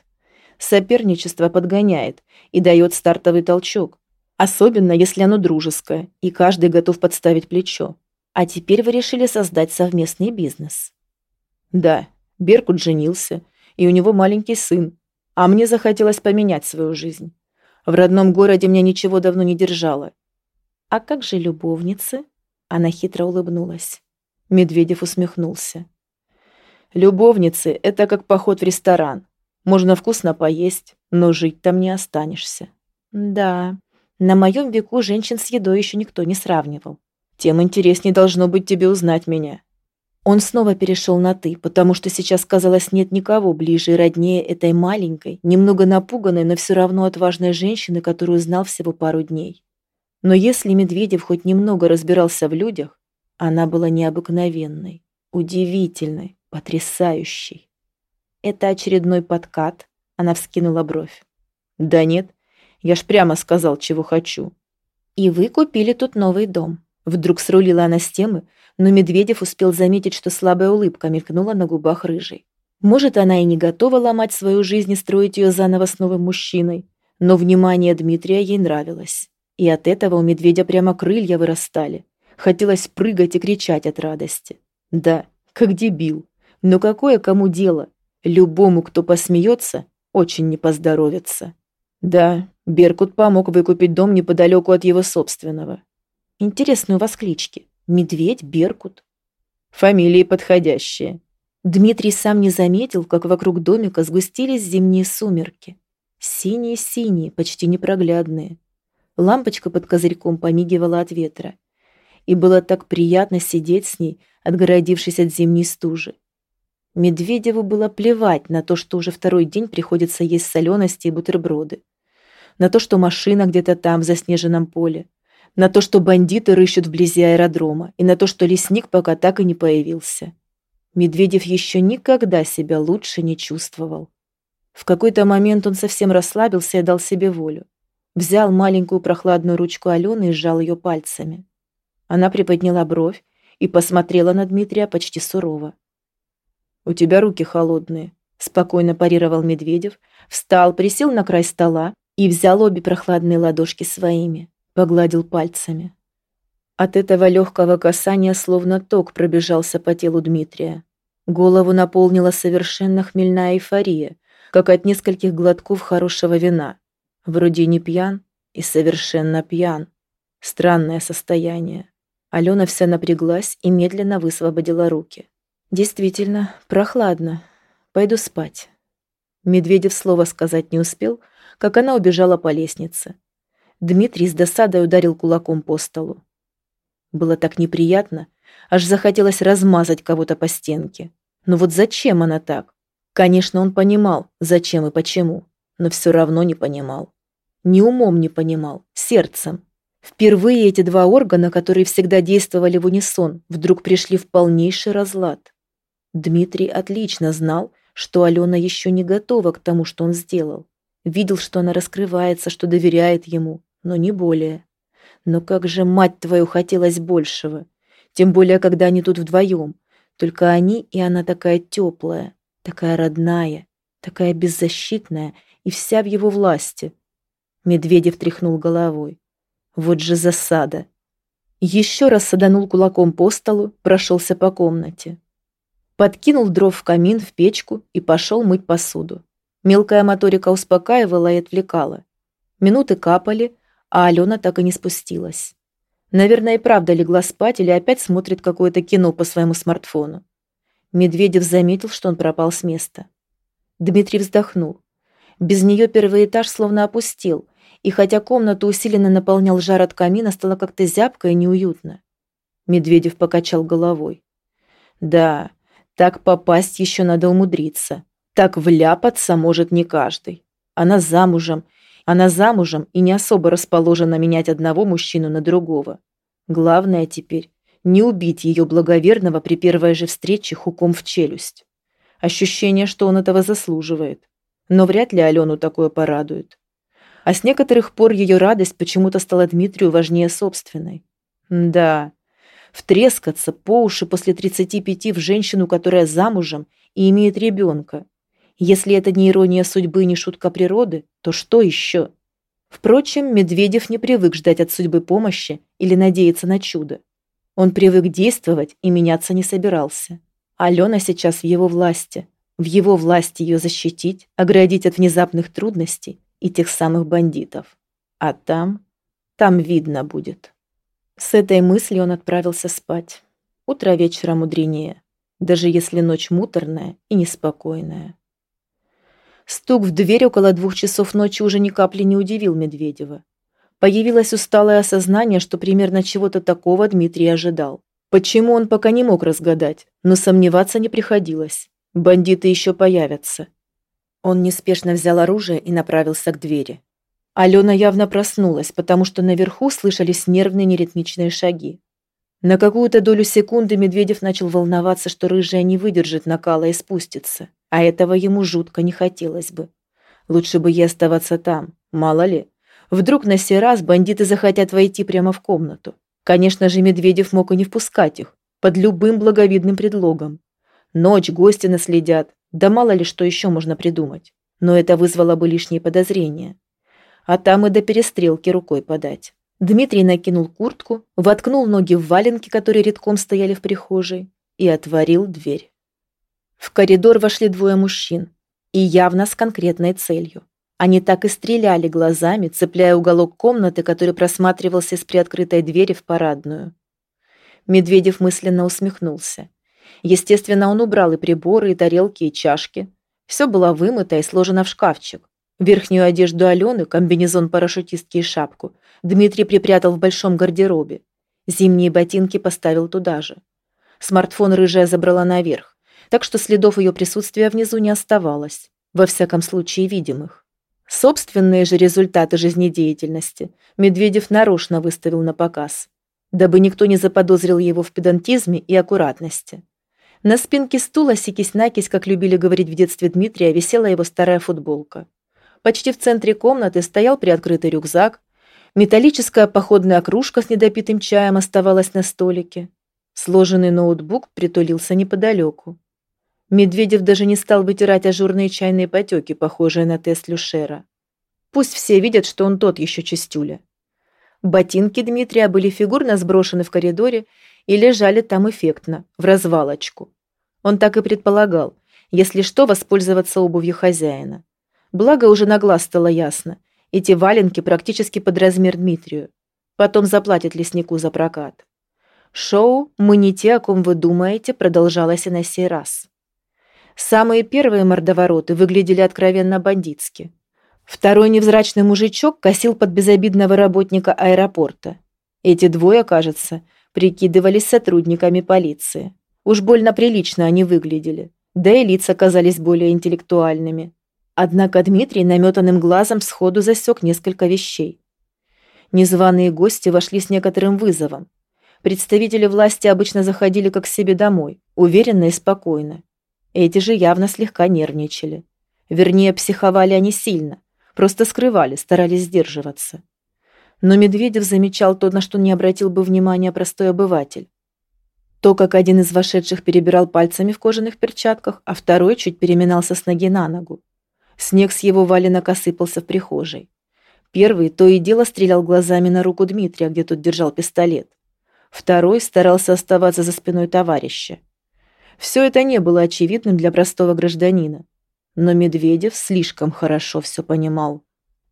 S1: Соперничество подгоняет и дает стартовый толчок, особенно если оно дружеское, и каждый готов подставить плечо. А теперь вы решили создать совместный бизнес». «Да, Беркут женился, и у него маленький сын, а мне захотелось поменять свою жизнь. В родном городе меня ничего давно не держало. А как же любовницы? Она хитро улыбнулась. Медведев усмехнулся. Любовницы — это как поход в ресторан. Можно вкусно поесть, но жить там не останешься. Да, на моем веку женщин с едой еще никто не сравнивал. Тем интереснее должно быть тебе узнать меня. Он снова перешел на «ты», потому что сейчас, казалось, нет никого ближе и роднее этой маленькой, немного напуганной, но все равно отважной женщины, которую знал всего пару дней. Но если Медведев хоть немного разбирался в людях, она была необыкновенной, удивительной, потрясающей. «Это очередной подкат?» Она вскинула бровь. «Да нет, я ж прямо сказал, чего хочу». «И вы купили тут новый дом». Вдруг срулила она с темы, но Медведев успел заметить, что слабая улыбка мелькнула на губах рыжей. Может, она и не готова ломать свою жизнь и строить ее заново с новым мужчиной, но внимание Дмитрия ей нравилось. И от этого у медведя прямо крылья вырастали. Хотелось прыгать и кричать от радости. Да, как дебил. Но какое кому дело? Любому, кто посмеется, очень не поздоровится. Да, Беркут помог выкупить дом неподалеку от его собственного. Интересные у вас клички. Медведь, Беркут. Фамилии подходящие. Дмитрий сам не заметил, как вокруг домика сгустились зимние сумерки. Синие-синие, почти непроглядные. Лампочка под козырьком помигивала от ветра. И было так приятно сидеть с ней, отгородившись от зимней стужи. Медведеву было плевать на то, что уже второй день приходится есть солености и бутерброды. На то, что машина где-то там, в заснеженном поле. На то, что бандиты рыщут вблизи аэродрома. И на то, что лесник пока так и не появился. Медведев еще никогда себя лучше не чувствовал. В какой-то момент он совсем расслабился и дал себе волю взял маленькую прохладную ручку Алены и сжал ее пальцами. Она приподняла бровь и посмотрела на Дмитрия почти сурово. «У тебя руки холодные», — спокойно парировал Медведев, встал, присел на край стола и взял обе прохладные ладошки своими, погладил пальцами. От этого легкого касания словно ток пробежался по телу Дмитрия. Голову наполнила совершенно хмельная эйфория, как от нескольких глотков хорошего вина. Вроде не пьян и совершенно пьян. Странное состояние. Алена вся напряглась и медленно высвободила руки. Действительно, прохладно. Пойду спать. Медведев слова сказать не успел, как она убежала по лестнице. Дмитрий с досадой ударил кулаком по столу. Было так неприятно, аж захотелось размазать кого-то по стенке. Но вот зачем она так? Конечно, он понимал, зачем и почему но все равно не понимал. Ни умом не понимал, сердцем. Впервые эти два органа, которые всегда действовали в унисон, вдруг пришли в полнейший разлад. Дмитрий отлично знал, что Алена еще не готова к тому, что он сделал. Видел, что она раскрывается, что доверяет ему, но не более. Но как же, мать твою, хотелось большего. Тем более, когда они тут вдвоем. Только они и она такая теплая, такая родная, такая беззащитная и вся в его власти. Медведев тряхнул головой. Вот же засада. Еще раз саданул кулаком по столу, прошелся по комнате. Подкинул дров в камин, в печку и пошел мыть посуду. Мелкая моторика успокаивала и отвлекала. Минуты капали, а Алена так и не спустилась. Наверное, и правда легла спать или опять смотрит какое-то кино по своему смартфону. Медведев заметил, что он пропал с места. Дмитрий вздохнул. Без нее первый этаж словно опустил, и хотя комнату усиленно наполнял жар от камина, стало как-то зябко и неуютно. Медведев покачал головой. Да, так попасть еще надо умудриться. Так вляпаться может не каждый. Она замужем, она замужем и не особо расположена менять одного мужчину на другого. Главное теперь не убить ее благоверного при первой же встрече хуком в челюсть. Ощущение, что он этого заслуживает. Но вряд ли Алену такое порадует. А с некоторых пор ее радость почему-то стала Дмитрию важнее собственной. Да, втрескаться по уши после 35 в женщину, которая замужем и имеет ребенка, если это не ирония судьбы не шутка природы, то что еще? Впрочем, Медведев не привык ждать от судьбы помощи или надеяться на чудо. Он привык действовать и меняться не собирался. Алена сейчас в его власти. В его власти ее защитить, оградить от внезапных трудностей и тех самых бандитов. А там... там видно будет. С этой мыслью он отправился спать. Утро вечера мудренее, даже если ночь муторная и неспокойная. Стук в дверь около двух часов ночи уже ни капли не удивил Медведева. Появилось усталое осознание, что примерно чего-то такого Дмитрий ожидал. Почему он пока не мог разгадать, но сомневаться не приходилось. Бандиты еще появятся. Он неспешно взял оружие и направился к двери. Алена явно проснулась, потому что наверху слышались нервные неритмичные шаги. На какую-то долю секунды Медведев начал волноваться, что рыжая не выдержит накала и спустится. А этого ему жутко не хотелось бы. Лучше бы ей оставаться там, мало ли. Вдруг на сей раз бандиты захотят войти прямо в комнату. Конечно же, Медведев мог и не впускать их, под любым благовидным предлогом. Ночь, гости наследят, да мало ли что еще можно придумать. Но это вызвало бы лишние подозрения. А там и до перестрелки рукой подать. Дмитрий накинул куртку, воткнул ноги в валенки, которые редком стояли в прихожей, и отворил дверь. В коридор вошли двое мужчин, и явно с конкретной целью. Они так и стреляли глазами, цепляя уголок комнаты, который просматривался из приоткрытой двери в парадную. Медведев мысленно усмехнулся. Естественно, он убрал и приборы, и тарелки, и чашки. Все было вымыто и сложено в шкафчик. Верхнюю одежду Алены, комбинезон парашютистки и шапку Дмитрий припрятал в большом гардеробе. Зимние ботинки поставил туда же. Смартфон рыжая забрала наверх так что следов ее присутствия внизу не оставалось, во всяком случае видимых. Собственные же результаты жизнедеятельности Медведев нарочно выставил на показ, дабы никто не заподозрил его в педантизме и аккуратности. На спинке стула сикись-накись, как любили говорить в детстве Дмитрия, висела его старая футболка. Почти в центре комнаты стоял приоткрытый рюкзак, металлическая походная кружка с недопитым чаем оставалась на столике. Сложенный ноутбук притулился неподалеку. Медведев даже не стал вытирать ажурные чайные потеки, похожие на тест Люшера. Пусть все видят, что он тот еще чистюля. Ботинки Дмитрия были фигурно сброшены в коридоре и лежали там эффектно, в развалочку. Он так и предполагал, если что, воспользоваться обувью хозяина. Благо уже на глаз стало ясно. Эти валенки практически под размер Дмитрию. Потом заплатит леснику за прокат. Шоу «Мы не те, о ком вы думаете» продолжалось и на сей раз. Самые первые мордовороты выглядели откровенно бандитски. Второй невзрачный мужичок косил под безобидного работника аэропорта. Эти двое, кажется, прикидывались сотрудниками полиции. Уж больно прилично они выглядели, да и лица казались более интеллектуальными. Однако Дмитрий наметанным глазом сходу засек несколько вещей. Незваные гости вошли с некоторым вызовом. Представители власти обычно заходили как к себе домой, уверенно и спокойно. Эти же явно слегка нервничали. Вернее, психовали они сильно, просто скрывали, старались сдерживаться.
S2: Но Медведев замечал то, на что не обратил бы внимания простой обыватель. То, как один из вошедших перебирал пальцами в кожаных перчатках, а второй чуть переминался с ноги на ногу. Снег с его валенок осыпался в прихожей. Первый то и дело стрелял глазами на руку Дмитрия, где тот держал пистолет. Второй старался оставаться за спиной товарища. Все это не было очевидным для простого гражданина. Но Медведев слишком хорошо все понимал.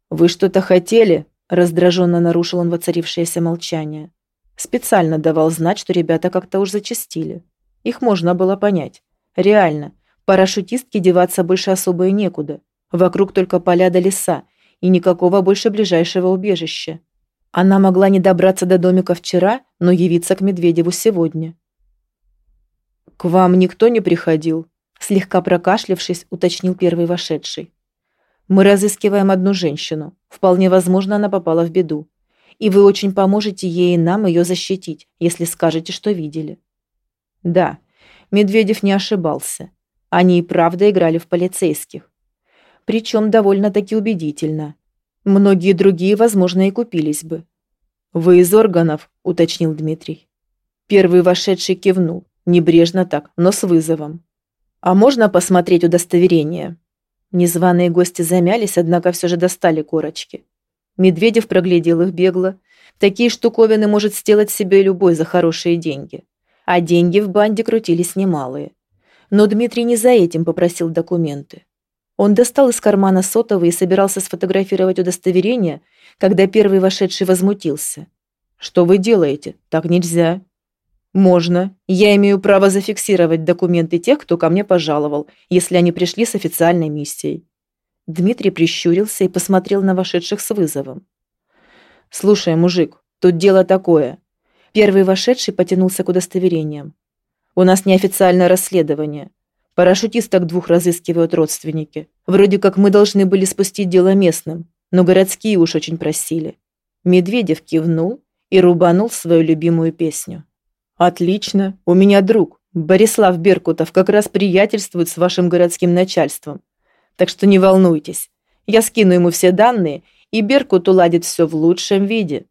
S2: «Вы что-то хотели?» – раздраженно нарушил он воцарившееся молчание. Специально давал знать, что ребята как-то уж зачастили. Их можно было понять. Реально, парашютистке деваться больше особо и некуда. Вокруг только поля до леса, и никакого больше ближайшего убежища. Она могла не добраться до домика вчера, но явиться к Медведеву сегодня. «К вам никто не приходил?» Слегка прокашлявшись, уточнил первый вошедший. «Мы разыскиваем одну женщину. Вполне возможно, она попала в беду. И вы очень поможете ей и нам ее защитить, если скажете, что видели». Да, Медведев не ошибался. Они и правда играли в полицейских. Причем довольно-таки убедительно. Многие другие, возможно, и купились бы. «Вы из органов?» – уточнил Дмитрий. Первый вошедший кивнул, небрежно так, но с вызовом. «А можно посмотреть удостоверение?» Незваные гости замялись, однако все же достали корочки. Медведев проглядел их бегло. Такие штуковины может сделать себе любой за хорошие деньги. А деньги в банде крутились немалые. Но Дмитрий не за этим попросил документы. Он достал из кармана сотовый и собирался сфотографировать удостоверение, когда первый вошедший возмутился. «Что вы делаете? Так нельзя». «Можно. Я имею право зафиксировать документы тех, кто ко мне пожаловал, если они пришли с официальной миссией». Дмитрий прищурился и посмотрел на вошедших с вызовом. «Слушай, мужик, тут дело такое». Первый вошедший потянулся к удостоверениям. «У нас неофициальное расследование. Парашютисток двух разыскивают родственники. Вроде как мы должны были спустить дело местным, но городские уж очень просили. Медведев кивнул и рубанул свою любимую песню. «Отлично. У меня друг. Борислав Беркутов как раз приятельствует с вашим городским начальством. Так что не волнуйтесь. Я скину ему все данные, и Беркут уладит все в лучшем виде».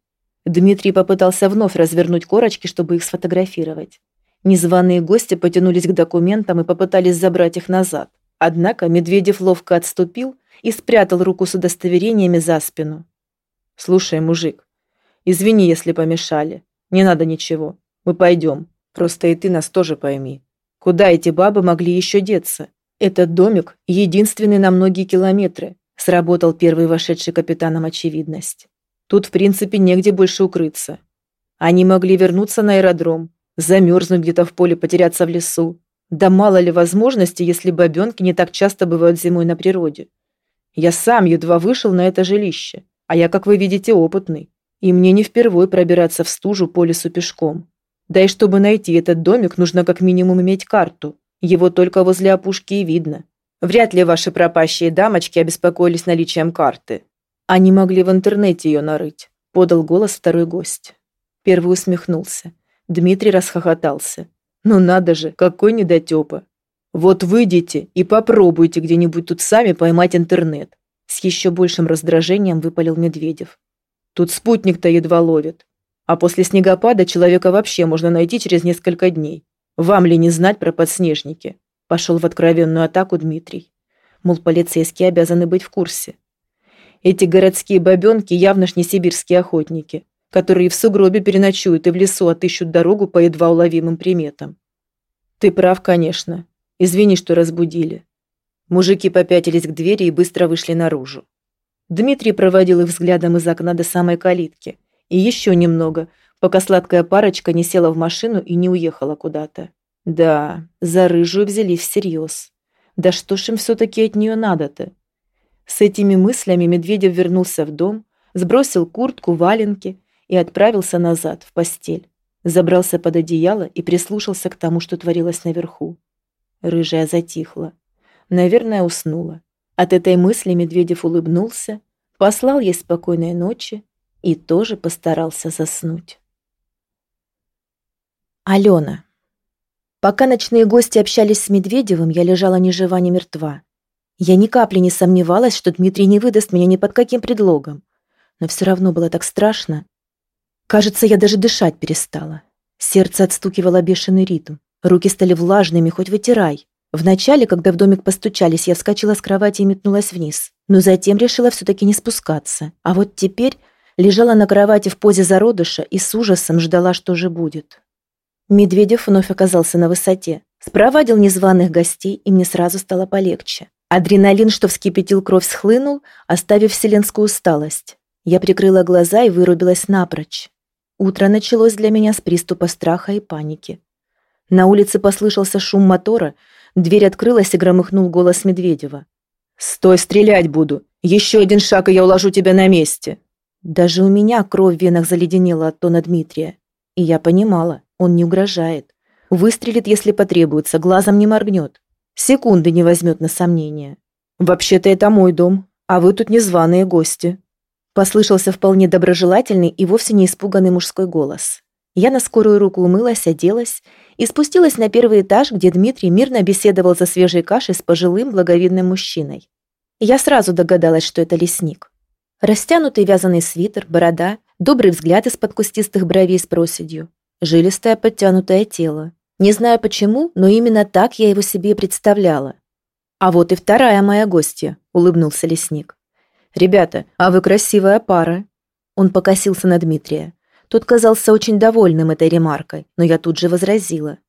S2: Дмитрий попытался вновь развернуть корочки, чтобы их сфотографировать. Незваные гости потянулись к документам и попытались забрать их назад. Однако Медведев ловко отступил и спрятал руку с удостоверениями за спину. «Слушай, мужик, извини, если помешали. Не надо ничего. Мы пойдем. Просто и ты нас тоже пойми. Куда эти бабы могли еще деться? Этот домик единственный на многие километры», сработал первый вошедший капитаном очевидность. «Тут, в принципе, негде больше укрыться. Они могли вернуться на аэродром, замерзнуть где-то в поле, потеряться в лесу. Да мало ли возможностей, если бабенки не так часто бывают зимой на природе. Я сам едва вышел на это жилище, а я, как вы видите, опытный. И мне не впервой пробираться в стужу по лесу пешком. Да и чтобы найти этот домик, нужно как минимум иметь карту. Его только возле опушки и видно. Вряд ли ваши пропащие дамочки обеспокоились наличием карты. Они могли в интернете ее нарыть, подал голос второй гость. Первый усмехнулся. Дмитрий расхохотался. «Ну надо же, какой недотепа! Вот выйдите и попробуйте где-нибудь тут сами поймать интернет!» С еще большим раздражением выпалил Медведев. «Тут спутник-то едва ловит. А после снегопада человека вообще можно найти через несколько дней. Вам ли не знать про подснежники?» Пошел в откровенную атаку Дмитрий. Мол, полицейские обязаны быть в курсе. Эти городские бабенки явно ж не сибирские охотники которые в сугробе переночуют и в лесу отыщут дорогу по едва уловимым приметам. Ты прав, конечно. Извини, что разбудили. Мужики попятились к двери и быстро вышли наружу. Дмитрий проводил их взглядом из окна до самой калитки. И еще немного, пока сладкая парочка не села в машину и не уехала куда-то. Да, за рыжую взялись всерьез. Да что ж им все-таки от нее надо-то? С этими мыслями Медведев вернулся в дом, сбросил куртку, валенки и отправился назад, в постель. Забрался под одеяло и прислушался к тому, что творилось наверху. Рыжая затихла. Наверное, уснула. От этой мысли Медведев улыбнулся, послал ей спокойной ночи и тоже постарался заснуть. Алена. Пока ночные гости общались с Медведевым, я лежала ни жива, ни мертва. Я ни капли не сомневалась, что Дмитрий не выдаст меня ни под каким предлогом.
S1: но все равно было так страшно. Кажется, я даже дышать перестала. Сердце отстукивало бешеный ритм. Руки стали влажными, хоть вытирай. Вначале, когда в домик постучались, я вскочила с кровати и метнулась вниз. Но затем решила все-таки не спускаться. А вот теперь лежала на кровати в позе зародыша и с ужасом ждала, что же будет. Медведев вновь оказался на высоте. Спровадил незваных гостей, и мне сразу стало полегче. Адреналин, что вскипятил кровь, схлынул, оставив вселенскую усталость. Я прикрыла глаза и вырубилась напрочь. Утро началось для меня с приступа страха и паники. На улице послышался шум мотора, дверь открылась и громыхнул голос Медведева. «Стой, стрелять буду! Еще один шаг, и я уложу тебя на месте!» Даже у меня кровь в венах заледенела от тона Дмитрия. И я понимала, он не угрожает. Выстрелит, если потребуется, глазом не моргнет. Секунды не возьмет на сомнение. «Вообще-то это мой дом, а вы тут незваные гости». Послышался вполне доброжелательный и вовсе не испуганный мужской голос. Я на скорую руку умылась, оделась и спустилась на первый этаж, где Дмитрий мирно беседовал за свежей кашей с пожилым благовидным мужчиной. Я сразу догадалась, что это лесник. Растянутый вязаный свитер, борода, добрый взгляд из-под кустистых бровей с проседью, жилистое подтянутое тело. Не знаю почему, но именно так я его себе представляла. «А вот и вторая моя гостья», — улыбнулся лесник. «Ребята, а вы красивая пара». Он покосился на Дмитрия. Тот казался очень довольным этой ремаркой, но я тут же возразила.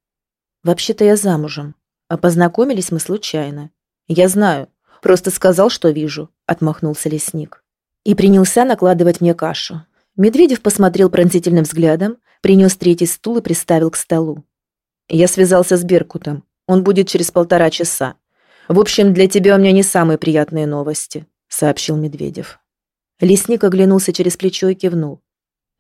S1: «Вообще-то я замужем, а познакомились мы случайно». «Я знаю, просто сказал, что вижу», — отмахнулся лесник и принялся накладывать мне кашу. Медведев посмотрел пронзительным взглядом, принес третий стул и приставил к столу. Я связался с Беркутом. Он будет через полтора часа. В общем, для тебя у меня не самые приятные новости, сообщил Медведев. Лесник оглянулся через плечо и кивнул.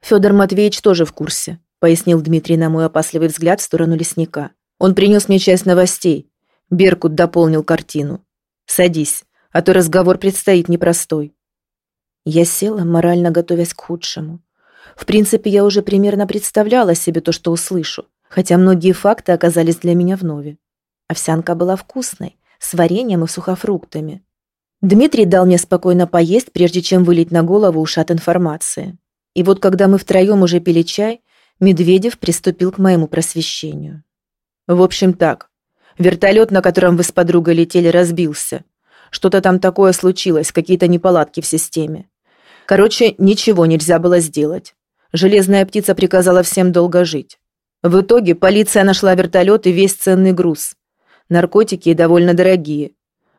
S1: Федор Матвеевич тоже в курсе, пояснил Дмитрий на мой опасливый взгляд в сторону лесника. Он принес мне часть новостей. Беркут дополнил картину. Садись, а то разговор предстоит непростой. Я села, морально готовясь к худшему. В принципе, я уже примерно представляла себе то, что услышу, хотя многие факты оказались для меня вновь. Овсянка была вкусной, с вареньем и сухофруктами. Дмитрий дал мне спокойно поесть, прежде чем вылить на голову ушат информации. И вот когда мы втроем уже пили чай, Медведев приступил к моему просвещению. В общем так, вертолет, на котором вы с подругой летели, разбился. Что-то там такое случилось, какие-то неполадки в системе. Короче, ничего нельзя было сделать. Железная птица приказала всем долго жить. В итоге полиция нашла вертолет и весь ценный груз. Наркотики довольно дорогие.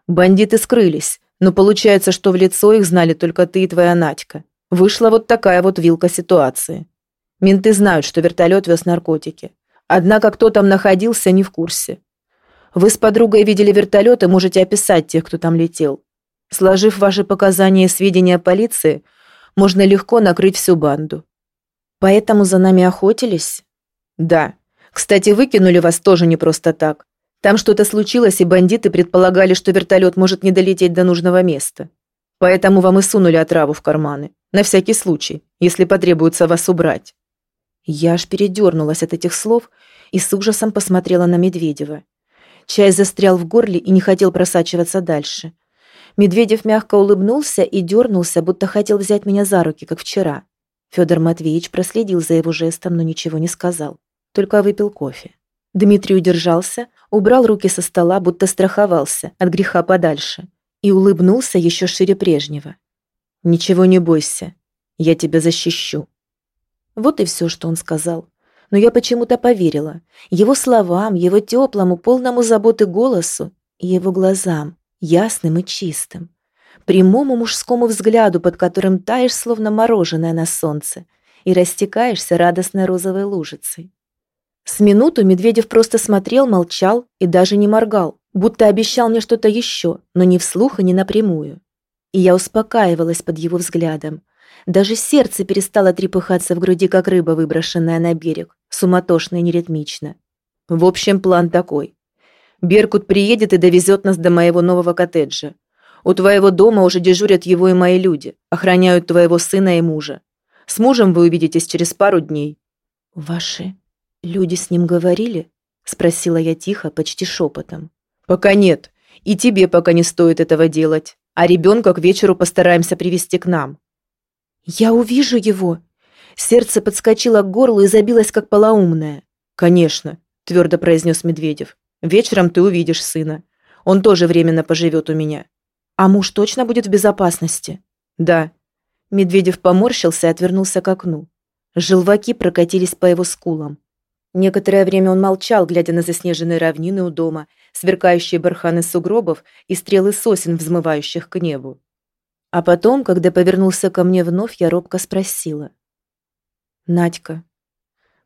S1: Бандиты скрылись, но получается, что в лицо их знали только ты и твоя Надька. Вышла вот такая вот вилка ситуации. Менты знают, что вертолет вез наркотики. Однако кто там находился, не в курсе. Вы с подругой видели вертолет и можете описать тех, кто там летел. Сложив ваши показания и сведения полиции – можно легко накрыть всю банду. Поэтому за нами охотились? Да. Кстати, выкинули вас тоже не просто так. Там что-то случилось, и бандиты предполагали, что вертолет может не долететь до нужного места. Поэтому вам и сунули отраву в карманы. На всякий случай, если потребуется вас убрать. Я аж передернулась от этих слов и с ужасом посмотрела на Медведева. Чай застрял в горле и не хотел просачиваться дальше. Медведев мягко улыбнулся и дернулся, будто хотел взять меня за руки, как вчера. Федор Матвеевич проследил за его жестом, но ничего не сказал. Только выпил кофе. Дмитрий удержался, убрал руки со стола, будто страховался от греха подальше, и улыбнулся еще шире прежнего. «Ничего не бойся, я тебя защищу». Вот и все, что он сказал. Но я почему-то поверила. Его словам, его теплому, полному заботы голосу и его глазам, ясным и чистым, прямому мужскому взгляду, под которым таешь, словно мороженое на солнце, и растекаешься радостной розовой лужицей. С минуту Медведев просто смотрел, молчал и даже не моргал, будто обещал мне что-то еще, но не вслух и не напрямую. И я успокаивалась под его взглядом. Даже сердце перестало трепыхаться в груди, как рыба, выброшенная на берег, суматошно и неритмично. В общем, план такой. Беркут приедет и довезет нас до моего нового коттеджа. У твоего дома уже дежурят его и мои люди, охраняют твоего сына и мужа. С мужем вы увидитесь через пару дней». «Ваши люди с ним говорили?» – спросила я тихо, почти шепотом. «Пока нет. И тебе пока не стоит этого делать. А ребенка к вечеру постараемся привести к нам». «Я увижу его!» Сердце подскочило к горлу и забилось, как полоумное.
S2: «Конечно», — твердо произнес Медведев. «Вечером ты увидишь сына. Он тоже временно поживет у меня».
S1: «А муж точно будет в безопасности?»
S2: «Да».
S1: Медведев поморщился и отвернулся к окну. Желваки прокатились по его скулам. Некоторое время он молчал, глядя на заснеженные равнины у дома, сверкающие барханы сугробов и стрелы сосен, взмывающих к небу. А потом, когда повернулся ко мне вновь, я робко спросила. «Надька,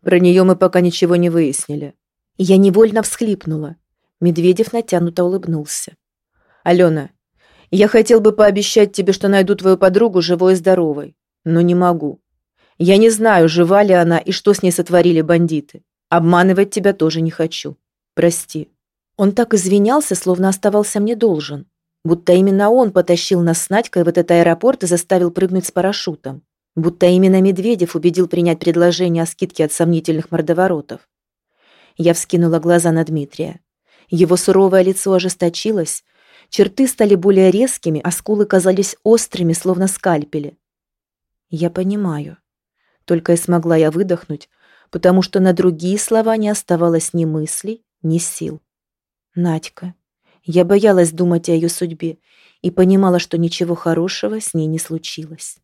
S1: про нее мы пока ничего не выяснили». Я невольно всхлипнула. Медведев натянуто улыбнулся.
S2: «Алена, я хотел бы пообещать тебе, что найду твою подругу живой и здоровой, но не могу. Я не знаю, жива ли она и что с ней сотворили бандиты. Обманывать тебя тоже не хочу. Прости».
S1: Он так извинялся, словно оставался мне должен. Будто именно он потащил нас с Надькой в этот аэропорт и заставил прыгнуть с парашютом. Будто именно Медведев убедил принять предложение о скидке от сомнительных мордоворотов. Я вскинула глаза на Дмитрия. Его суровое лицо ожесточилось, черты стали более резкими, а скулы казались острыми, словно скальпели. «Я понимаю». Только и смогла я выдохнуть, потому что на другие слова не оставалось ни мыслей, ни сил. Надька. Я боялась думать о ее судьбе и понимала, что ничего хорошего с ней не случилось.